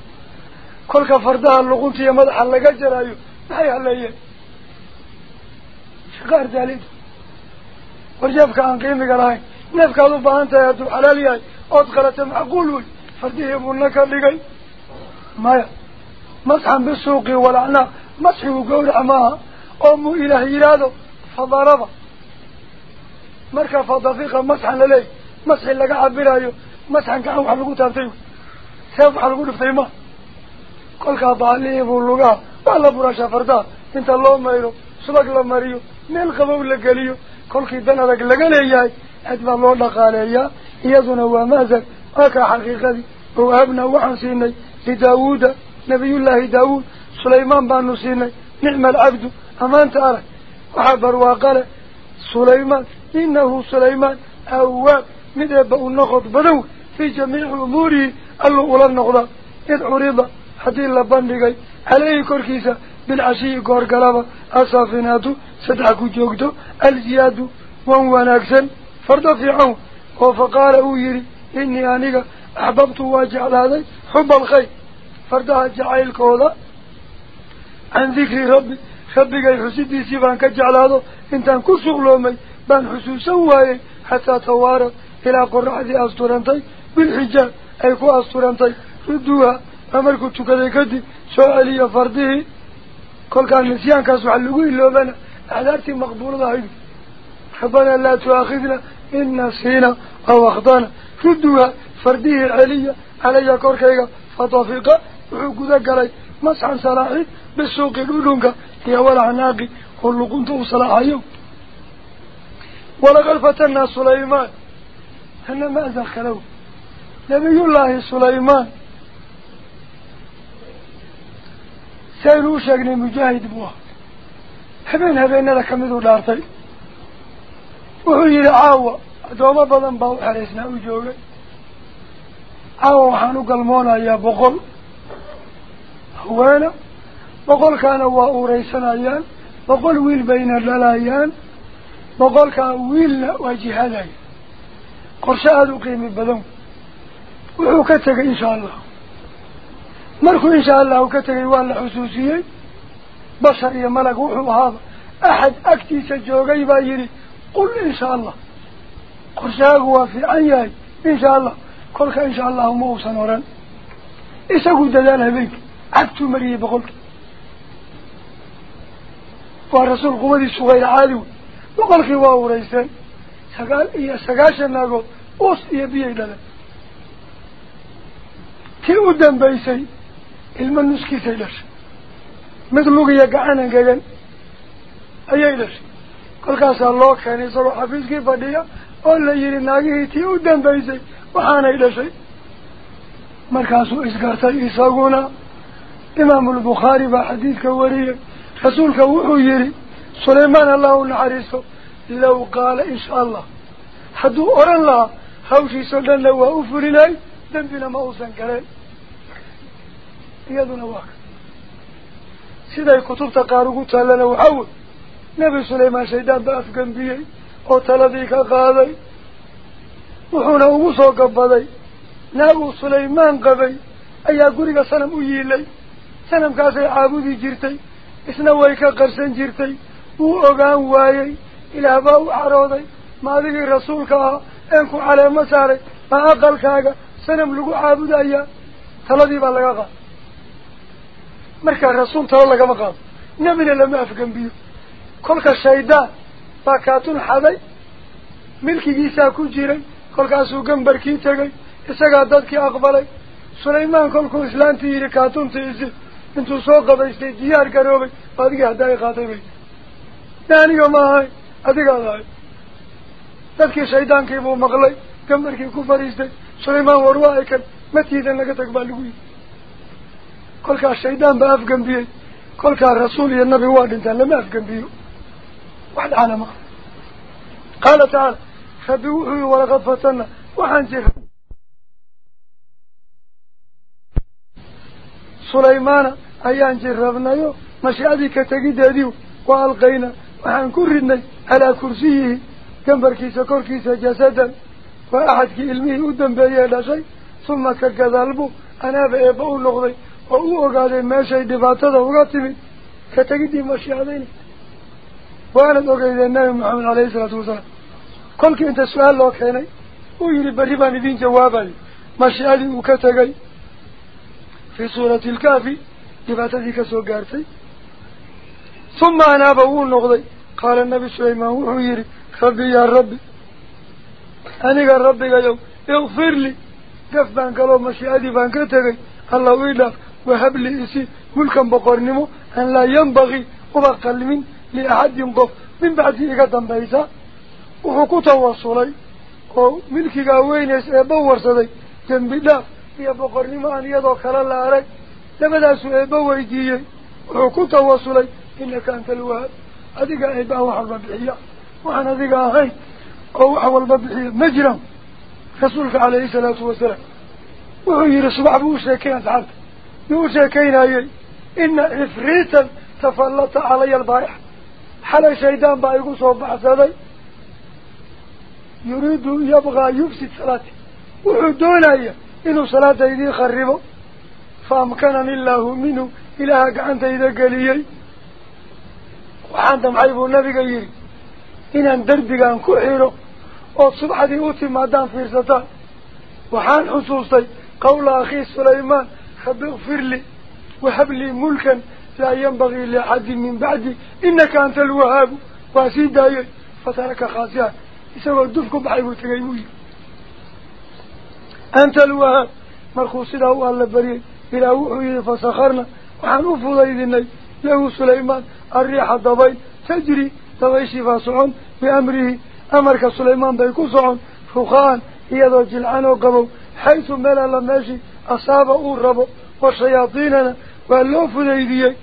kolka fardaha luqunta iyo madaxa laga jaraayo maxay haleeyeen shaqo ardaalida warjeefka aan qiimiga lahayn buuna ka dhigay maya masxan bisuuqi walacnaa masxigu gawrac maaha oo muu ilaah yidhaahdo fadaraba marka fadafiqa masxan laleeyahy masxi laga cabirayo masxan gacan wax lagu taabtay wey seef waxa lagu dhiftay ma kolkaa baalihii buu lugaha waa la buraashaa fardaha inta loo mayro subag la mariyo meel qabow la geliyo kolkii dan adag laga leeyahay أدب الله قال يا يظن ومازك أكا حقيقة هو أبنى وحسيني لداود نبي الله داود سليمان بانو سيني نعم العبد أمان تارا وحبر وقال سليمان إنه سليمان أواب من أبا النقض بدو في جميع أموري ألو أولا النقضة إذ عريضة حدي الله بانيقاي عليه كوركيسة بالعشي كور قلبة أصافيناتو جوكتو الزيادو وانوان أكسن فردفعه وفقال أو يري إني اني أحببت واجع هذا حب الخير. فردها جعيل كولا. عن ذكر ربي خبك يحسدي سيبان كجعل هذا. انت انكسو غلومي بان حسوسوا حتى توارد إلى قرعة أسطورانتي أي أيكو أسطورانتي ردوها. أمركو تكذي كدي سؤالي فرده كل كان نسيان كاسو حلقوه اللوبانا أعدارتي مقبولة حبانا لا تؤاخذنا. Rabbanaa laa tu'aakhidna in nasiina aw akhdana rudduuha fardihii celiya calaya korkayga fadafiqa wuxuu guda galay masxan salaaxid bisuuqi dhudhunka iyo walacnaaqi oo luqunta u salaaxayo walaqad fatanaa sulaymaan hana ma'saq kalow nabiyullaahi sulaymaan saynu u sheegnay mujaahid buu ah وحيد عاوة دوما بضن بوح عريسنا وجوغا عاوة وحانوك المونا يا بغل هوانا بغل كان هو ريسنا ايان بغل ويل بين الللا ايان بغل كان ويل واجه هذا قرشا هذا قيم البضن وحوكتك إن شاء الله مركو إن شاء الله وكتك يوان لحسوسيه بشر يا ملك وحو هذا أحد أكتي سجوغي بايري insha allah qorshahaagu waa fiican yahay insha allah kolka insha allahu ma uusan oran isagu dadaal habeenka cagtuu mariyey boqolka waa rasuul quwadiisu hayr caadi wey boqolkii waa ureysteen sagaal iyo sagaashan naagood uus iyo biyay dhaleen tii u dambaysay ilmo nuskiisay dhashay mid lugiya gacan engegan ayay dhashay keenay isagoo xafiiskii fadhiya oo la yidhi naagihii tii u dambaysay waxaanay dhashay markaasuu isgartay isaguna imaamulbukhaari baa xadiidka wariyey rasuulka wuxuu yidhi sulaymaan allah u naxariisto low qaala insha allah hadduu odhan lahaa hawshiisoo dhanna waa u fulinay dembina ma uusan galeen iyaduna waa ka siday kutubta qaar ugu taallana waxaa wey qaaday wuxuuna ugu soo gabaday naaguu sulaymaan qabay ayaa guriga sanam u yiilay sanamkaasay caabudi jirtay isna way ka qarsan jirtay wuu ogaan waayey ilaah baa u carooday ma adigii rasuulka ahaa een ku caleemo saaray baa aqalkaaga sanam lagu caabudayaa taladii baa laga qaaday markaa rasuul talo lagama qaado nebina lama afgembiyo kaatun xaday milkigiisaa ku jiray kolkaasuu gambarkii tegay isagaa dadkii aqbalay sulaymaan kolkuu islaantii yidhi kaatunta isi intuu soo qabaystay diyaar garoobay adigii haddaa i qaatay bay ne aniga ma ahay adigaad ahay dadkii shaydaankii buu maqlay gambarkii ku fadhiistay sulaymaan war waa ikan matiidan laga tag baa lagu yidhi kolkaas shaydaan baa afgembiyey kolkaa rasuul iyo nabi waa dhintaan lama afgembiyo wax dhacana maa qaala tacaala rabbi wuxuu yihi walaqad fatanna waxaan jira sulaymaana ayaan jirrabnayo mashiicadii ka tegideedii waa alqayna waxaan ku ridnay calaa kursiyihi gambarkiisa korkiisa jasadan waa axadkii ilmihii u dambeeyee dhashay suma ka gadaalbu anaaba eebba u noqday oo u ogaaday meeshay وأنا وانت وقيد النبي محمد عليه الصلاة والسلام كل كنت سؤال لو كيني ويري بريبان دين جوابي ما شئالي وكتغي في سورة الكافي يبات ذيك سوغارتي ثم أنا بقول نغضي قال النبي سليمان وحويري خبي يا ربي. أنا قال ربي قال يوم اغفر لي. قف بان قلوب مشيئاتي بان كتغي الله ويلاف وهب لي إسي ملكا بقرنمو أن لا ينبغي وبقل منه لأحد ينقف. من بعد إيقا دنبايسا وحكو توصلي وملكي قاوين يسأبور سدي جنب الله يبقر نماء يدو الله عليك لبدا سأبور يجي وحكو توصلي إن كانت الوهد أدقى إبا وحرب بحية وحن أدقى أخي وحول ببحية مجرم. رسولك عليه الصلاة والسلام. وحير صباح بوشي كينا تعالك بوشي كينا إن إفريتا تفلت علي البايح baa igu soo baxsaday yuriidu yabqaa yufsid salaati wuxuu doonaya inuu salaada idiin kharibo fa amkanani illaahu minhu ilaaha gacantayda geliyey waxaan damcay buu nabiga yidhi inaan derbigan ku xidho ood subxadii u timaadaan fiirsataan waxaan xusuustay qawla akhii sulaymaan rabbi ikfir lii wahab lii mulkan لا ينبغي لعد من بعدي إنك أنت الوهاب. واسيد دايه فترك خاسيا إسوا الدفق بحيب تغيوي أنت الوهاب. مرخوص له ألا بريد إلى وحيد فسخرنا. وحنوفو ليذني له سليمان. الريح الضبي تجري تغيشي فاسعون بأمره. أمرك سليمان بيكو سعون فخان ذا جلعان وقبو. حيث ملا لماشي أصاب أوربو والشياطيننا واللوف ذي ذيك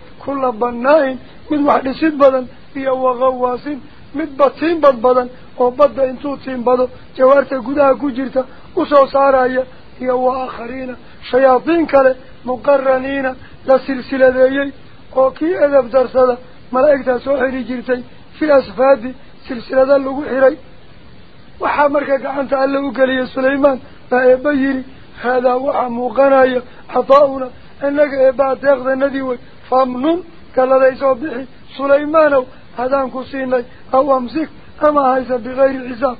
bannaa-in mid wax dhisid badan iyo waqawaasin midba tiinbad badan oo badda intuu tiinbado jawaarta gudaha ku jirta usoo saaraya iyo wa aakhariina shayaadiin kale muqaraniina la silsiladeeyey oo kii edab darsada malaa'igtaa soo xidhi jirtay fil asfaadi silsilada lagu xiray waxaa marka gacanta alle u geliyay sulaymaan baa eebba yidhi haadaa waxaa muuqanaya cadaa'una innaga eebbaa deeqdanadii wey فامنون كلا ليس بحي سليمان هذا كسين لي أو أمسك أما هايس بغير عزاب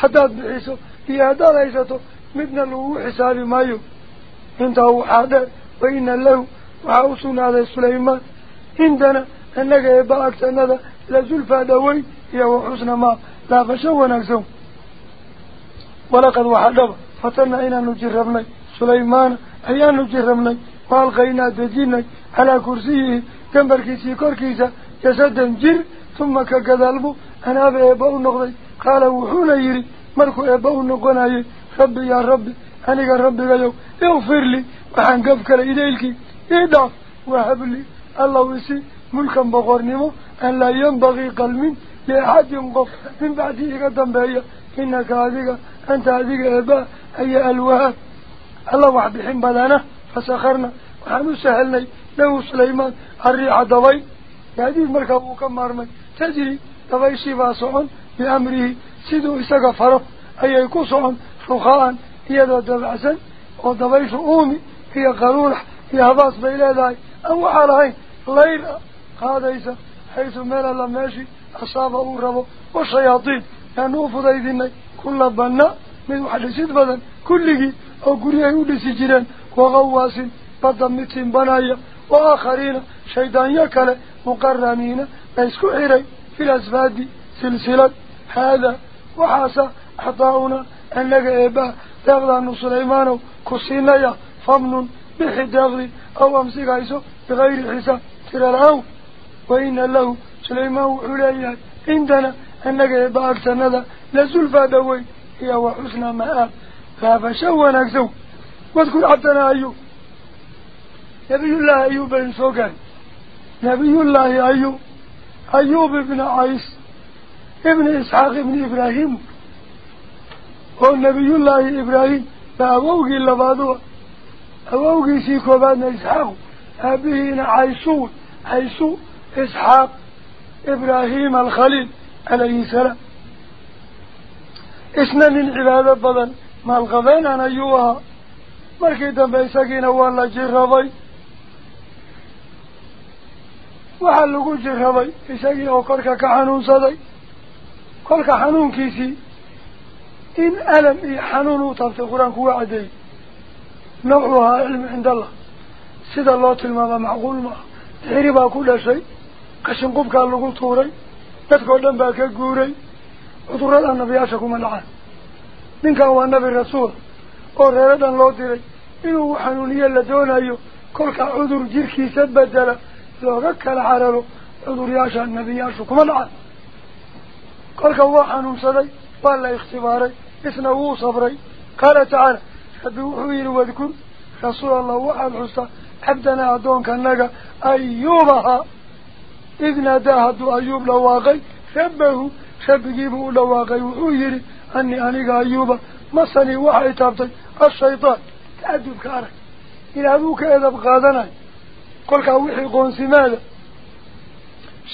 حداد بحيسو هي هذا ليسه مدن له حساب مايو. انت هو عادة وإن له وعوصنا على سليمان. عندنا أنك يبقى أكثر نظر لزلفة دوين هي وحسن ما لا فشوه نكسو. ولقد وحدب. فتنا إنا نجربنا سليمان أيان نجربنا فالقينا غينا على كرسيه كم بركيسي كركيسة جسدا جر ثم كقذلبو أنا بأبو النقضي قال وحونا يري مركو أبو النقضنا يري. ربي يا ربي أنا يا ربي غيو اغفر لي وحنقفك لإيديلك إيداف وحب لي الله وسي ملكا بغرنمو أن لا ينبغي قلمين لأحد ينقف. من بعد إقدام بأي إنك هذيك أنت هذيك أبا أي ألوهات الله وحب حين fasakharna waxaan u sahelnay lahu sulaymaan arriixa dabay gaadiid markaa wuu ka maarmay tajri dabayshii baa socon biamrihi siduu isaga faro ayay ku socon ruqaan iyadoo dabacsan oo dabayshu uumi iyo qaruurax iyo habaas bay leedahay aan waxaa lahayn layr a qaadaysa xaysu meel alla meeshii asaaba uu rabo washayaadiin yaanu u fudaydinay kulla banna mid waqawaasin badda mid tiimbanaya وآخرين شيطان يكال مقرنين ليسكو حيري في الأسفاد سلسلة. هذا وحاسا أحطاؤنا أنك إبا تغضى سليمان كسينيا فمن بحي أو أمسيك عيسو بغير حساب. ترى العون وإن له سليمان وحليه عندنا أنك إبا أكتنا لزلفا دوي هي وحسن مآب فافشوا نكسو واذكر عبدنا أيوب. نبي الله أيوب بن سوكان نبي الله أيوب. أيوب بن عيس. ابن إسحاق ابن إبراهيم. هو نبي الله إبراهيم. فأبوغي اللبادوه أبوغي سيكو بعد إسحاق. أبيهنا عيسو. عيسو إسحاق إبراهيم الخليل عليه السلام. إسنا من عبادة بدن. ما الغبين أنا أيوها lagu jirrabay isagii oo korka ka xanuunsaday kolka xanuunkiisii in alam iyo xanuun uu taabtay qur-aanku waa caddeeyey nawcu ahaa cilmi cind allah sida loo tilmaama macquul maaha dixiri baa ku dhashay qashin qubkaa lagu tuuray dadkao dhan baa ka guuray cudurrada nabiyaasha kuma dhacaan ninkan waa nabi rasuul reeradhan loo diray inuu xanuuniye la doonayo kolkaa cudur jirkiisa bedela looga kala cararo cuduryaasha nebiyaashu kuma dhacan kolka waa xanuunsaday waa la ikhtibaaray isna wuu sabray qaala tacaala rabbi wuxuu yidhi wadkur rasuul allah waxaad xustaa cabdanaa addoonkanaga ayuubahaa id naadaa hadduu ayuub dhawaaqay rabbahu rabbigiibuu u dhawaaqay wuxuu yidhi anii aniga ayuuba masanii waxay taabtay ashaytaan تعدد كارك إلى أبوك إذا بقادنا قل كاوحي قونسي ماذا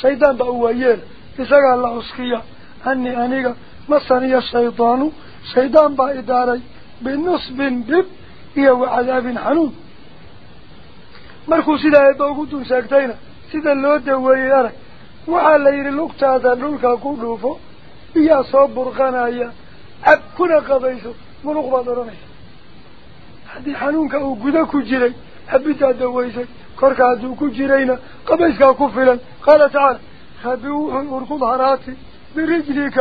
شيطان بأوهيين إساق الله أسكيا أني أنيقا مصني الشيطان شيطان بإداري بالنصب بب إيا وعذاب حنون loo daweeyey arag waxaa la yidhi lugtaada dhulka ku dhuufo biyaa soo burqanaya cab kuna qabayso muluq baad odhanaysa هذي حنونك أو جدك جري حبيت هذا ويسك كرك هذوك جرينا قبيس كفلا قال تعالى خبيوه أرقض هراتي برجليك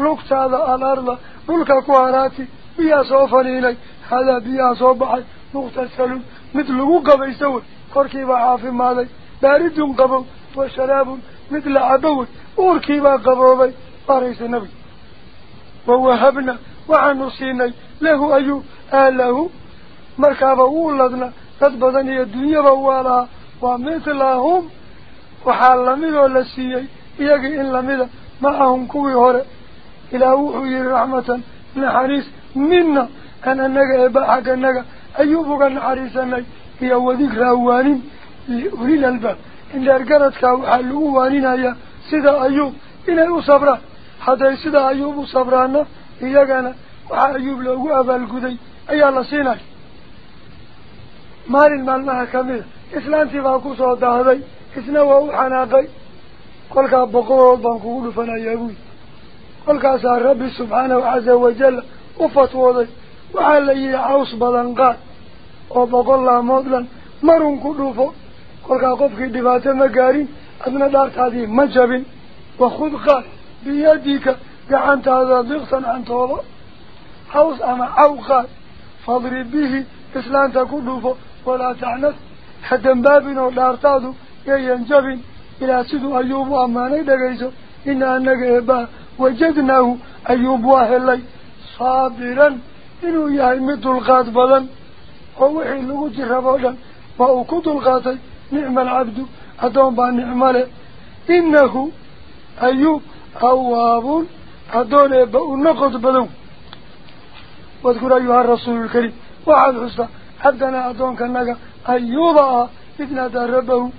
ركت هذا الأرض ملك كهراتي بيا صوفني هذا بيا صوبعي نقطة سلم مثله قبيس دول كركي وعافي مالي بارد قبو وشراب مثل عبوي أركي قبوي باريس النبي ووهبنا وعنصيني له أيو آله lahaa waa mithlahum waxaa lamidoo la siiyey iyagii in lamida macahum kuwii hore ilaah wuxuu yihi raxmatan naxariis mina aan anaga eeba xagganaga ayuub uga naxariisanay iyo wadikraa waanin liulil albaab indheer garadkaa waxaa lagu waaninayaa sida ayuub inay u sabraan hadday sidaa ayuub u sabraana iyagana waxaa ayuub loogu abaalguday ayaa la siinaya مال المال ما كمل إسلام تباكو صوت هذاي إسنا وهو حناقي قل كابقوا بنقول فنا يبوي قل كاسار رب سبحانه وعز وجل وفتوى ذي وعلي إيه عوص بلنقا وبقول الله مضلا مرون كلوفو قل كاقفك دفات مقاري. أدنى دارت هذه وخذ وخذقا بيديك. قعنت هذا ضغطا عن طوله. عوس أما عوقا فاضرب به. إسلام تكلوفو ولا تعنت حتى بابنا ودارتادو ينجبن إلى سيدو أيوب أماني دقيسو. إن أنك إبا وجدناه أيوب وأهلي صابرا. إنه يهمد القاد بلن. ووحي لغو جربولا وأكد القاتي نعم العبد. أدوم بان نعمله إنه حدنا أدونك النجا أيوبا إذن دربه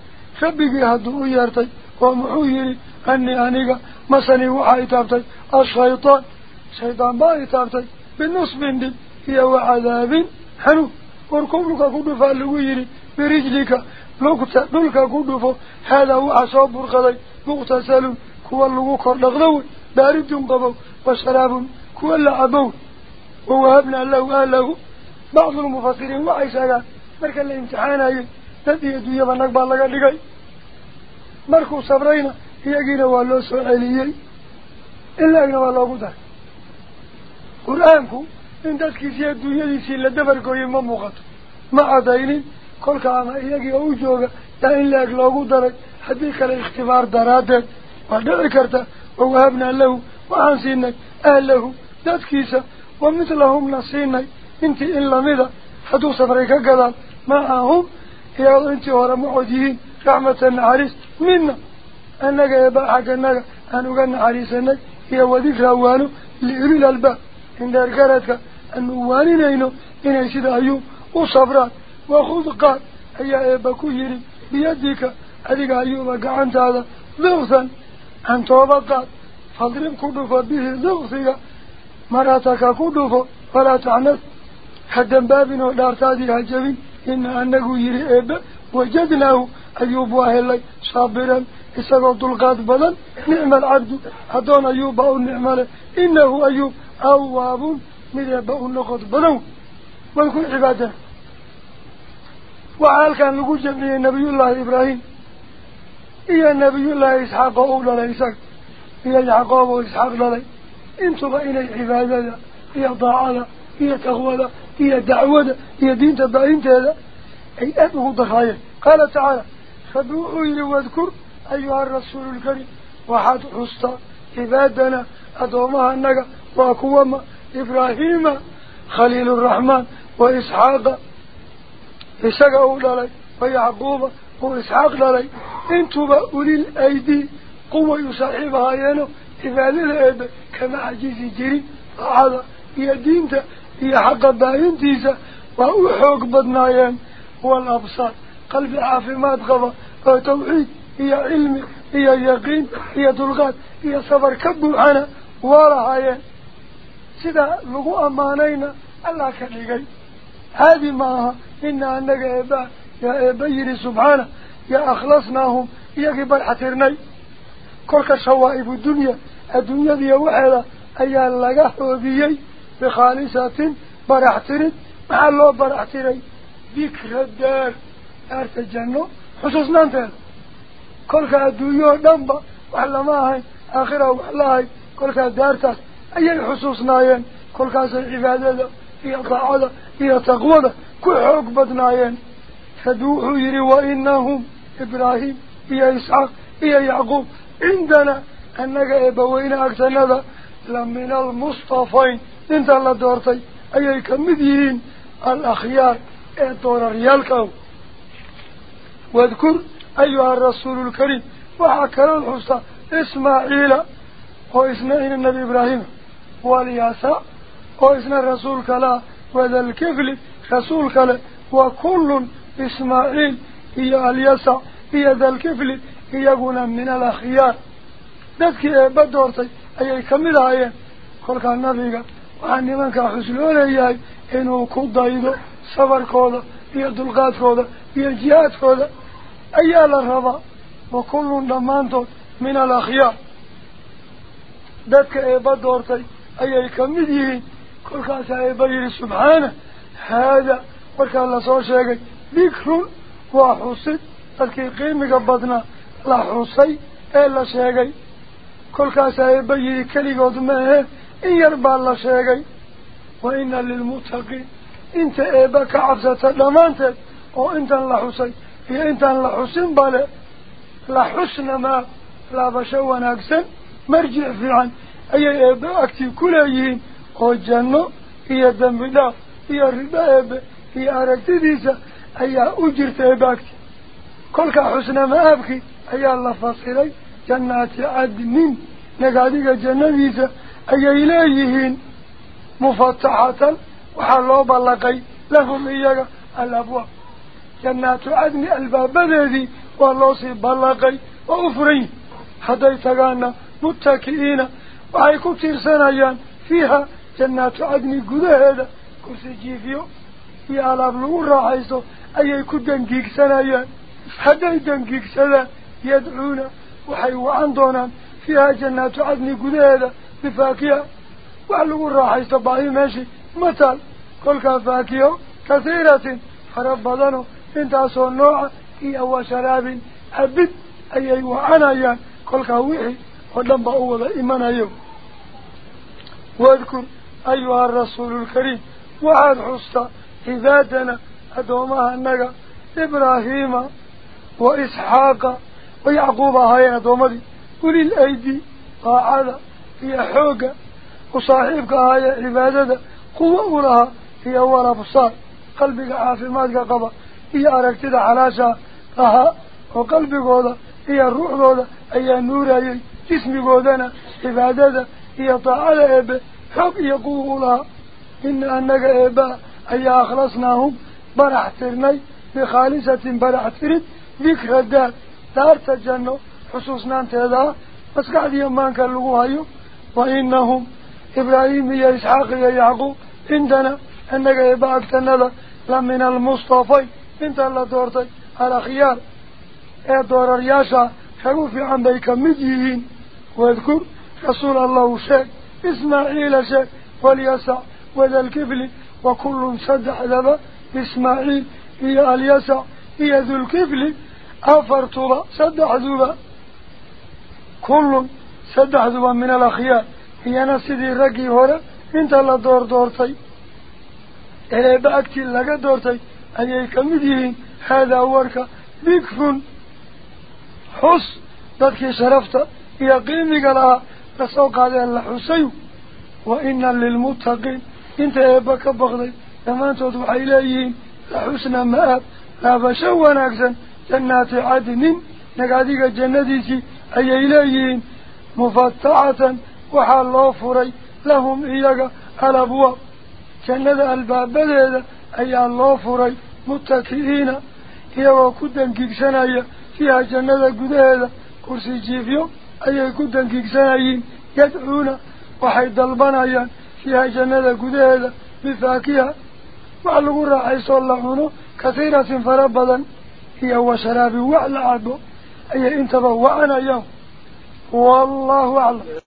ربك هدو يرتي ومحيري أني أنيقا مسني وحي تابتي الشيطان شيطان باي تابتي بالنصب دي هي وعذاب حنو وركم لك كدفا لغيري برجلك لك كدفا هذا هو عصاب برغضي مغتسل كوى اللغو كردغضوي بارد قبو وشراب كوى اللعبو ووهبنا له أهله بعض المفسرين dunyaba nag baa laga dhigay markuu sabrayna iyagiina waa loo soo celiyey in la-egna waa loogu daray qur-aanku in dadkiisiiyo dunyadiisii la dabargooyey ma muuqato ma cadaynin kolka ama iyagii oo u jooga yaa in la-eg loogu daray haddii kale ikhtibaar daraaddeed waa dhici karta wawahabnaa lahu waxaan siinay ahlahu dadkiisa wa midlahumna siinay ka gadaan macahum iyadoo intii hore ma cod yihiin raxmata naxariis mina annaga eebaa xagganaga aan uga naxariisanay iyo wadikraa waano liulil albaab indheer garadka aanu waaninayno inay sida ayuub u sabraan wakhud qaad ayaa eebba ku yidhi biyadika adiga ayuuba gacantaada duksan can tooba qaad fadrib ku dhufo bihi duksiga marataka ku dhufo walaa taxnad ina anagu yihi eebbe wajadnaahu ayuub waa helay saabiran isagoo dulqaad badan nicma alcabdu addoon ayuubba u nicmale inahu ayuub awaabun mid eebba u noqod badan way ku cibaadeen waxaa halkan lagu jamciyey nabiyullaahi ibraahim iyo nabiyullaahi isxaaq oo u dhalay isaga iyo yacqoob oo isxaaq dhalay intuba inay cibaadada iyo daacada هي تهوذا هي دعوة دعوذا هي دين تضعين تهذا أي أبه ضخايا قال تعالى فدوعوا إلي واذكر أيها الرسول الكريم وحد حسطى إبادنا أدومها النقا وأكواما إبراهيم خليل الرحمن وإسحاق إسحاق أولا لي ويعقوب وإسحاق لي انتبا أولي الأيدي قوة يصاحبها ينو إبادنا كما عجيزي جري هذا يدينت هي حق الداين تيسا وهو حق بدنايان هو الأبصار قلب عافمات غضا توحيد هي علم هي يقين هي دلغات هي صبر كبو عنا ورهايان سيدا لقو أمانينا الله كليقي هذه معها إنا أنك إبا يا إبير سبحانه يا أخلصناهم يا كبر حترني. كل شوائب الدنيا الدنيا دي وحدة أيها اللقاح وبيي. بخالصة برحترد مع الله برحتري بكر الدار أرت الجنة. حسوس ننتهي كل كالدويو دنبا وحلا ماهي آخرة وحلا هاي. كل كالدارتك أي حسوس ناين كل كالعبادة هي طاعة هي تقوى كل حقبة ناين فدوحوا يروا إنهم إبراهيم هي إسحاق هي يعقوب. عندنا أنك إبوين أكثر نذا لمن المصطفين. Doortay ayay ka mid yihiin alakhyaar ee dooraryaalka ah wadkur ayuha arasuulu lkariim waxaa kalood xusta ismaaciila oo isna ina nebi ibraahima walyasa oo isna rasuul kalea wadalkifli rasuul kale wa kullun ismaaciil iyo alyasa iyo dalkifli iyaguna min alakhyaar dadkii eebba doortay ayay ka mid ahaayeen kolkaa nabiga inuu ku daydo sabarkooda iyo dulqaadkooda iyo jihaadkooda ayaa la rabaa wa kullun dhammaantood min alakhyaar dadka eebba doortay ayay ka mid yihiin kolkaasaa eebba yidhi subxaana haada warkaa lasoo sheegay dikrun waa xusid dadkii qiimiga badnaa la xusay ee la sheegay kolkaasaa eebba yidhi keligood maahe la sheegay wa ina lilmuttaqiin inta eebba ka cabsata dhammaanteed oo intan la xusay iyo intaan la xusin bale la xusna maa laabasho wanaagsan marjic fiican ayay eebbe agtii ku leeyihiin oo janno iyo dembi dhaaf iyo ridho eebbe iyo aragtidiisa ayaa u jirta eebbe agti kolkaa xusna ma-aabkii ayaa la fasilay jannaati cadnin nagaadiga jannadiisa loo ballaqay lahum iyaga alabwaab jannaatu cadni albaabadeedii waa loo sii ballaqay waa u furan yihin hadday tagaana muttaki'iina waxay ku tiirsanayaan fiiha jannaatu cadni gudaheeda kursi jiifyo iyo alaab lagu raaxaysto ayay ku dangiigsanayaan hadday dangiigsadaan yadcuuna waxay wacan doonaan fiiha jannaatu cadni gudaheeda بفاكية وعلقوا راح صباحي ماشي؟ مثل كل فاكية كثيرة. حرب بضانو انت أصول نوع اي أيوة أو شراب ابد أي اي وعنا اي كل كاويحي ولم باولا إيمان ايو واذكر أيها الرسول الكريم. وعاد حسطة حذاتنا أدومها انك إبراهيم وإسحاق ويعقوب هاي أدومدي. وللأيدي قاعدة. هي حوقة وصاحبك هاي عبادة قوة لها هي أول أبصار قلبك عافماتك قبا هي أركتد حلاشا لها وقلبك هذا هي الروح هذا هي النور هي جسمك هذا عبادة هي طاعة إبه حق يقول لها إن أنك إبه أي أخلصناهم برحترني بخالصة برحترد ذكر الدار دار تجنو حصوصنا انتهى بس قاعد يمان كاللغوهايو وإنهم إبراهيم يا إسحاق يا يعقوب عندنا أنك إبا أكتنذا لمن المصطفى انت الله دورتي على خيار. إيه دور الرياشة شغوفي عن بيك مجيين واذكر رسول الله شيء إسماعيل شيء واليسع وذا الكفل وكل صدح ذبا إسماعيل. هي اليسع هي ذو الكفل أفرتبا صدح ذبا كل صدح ذبا من الأخيار هي نسيدي رقي هورا انت الله دور دورتي إلي بأكتي لك دورتي أي كمدين هذا ورك بكف حس ذاتك شرفت يقيمك لها فسوق هذا الحسين وإن للمتقين انت يبقى بغضي لما تدعو إليهم لحسن مآب لا بشوى نكسا جنات عدن نقاديك جنديسي أي إليهم مفتعة وحال الله فري لهم إياك الأبواب جنة الباب بدأ أي الله فري متكئين. إياه كدن كيكسنايا فيها جنة قدهدا كرسي جيفيو أي كدن كيكسنايين يدعون وحيد البنايا فيها جنة قدهدا بفاكيها. وعلقوا راعي صلى الله كثيرة فربضا هي وشراب وعلى عبو. أي انتبه وأنا يوم. والله أعلم.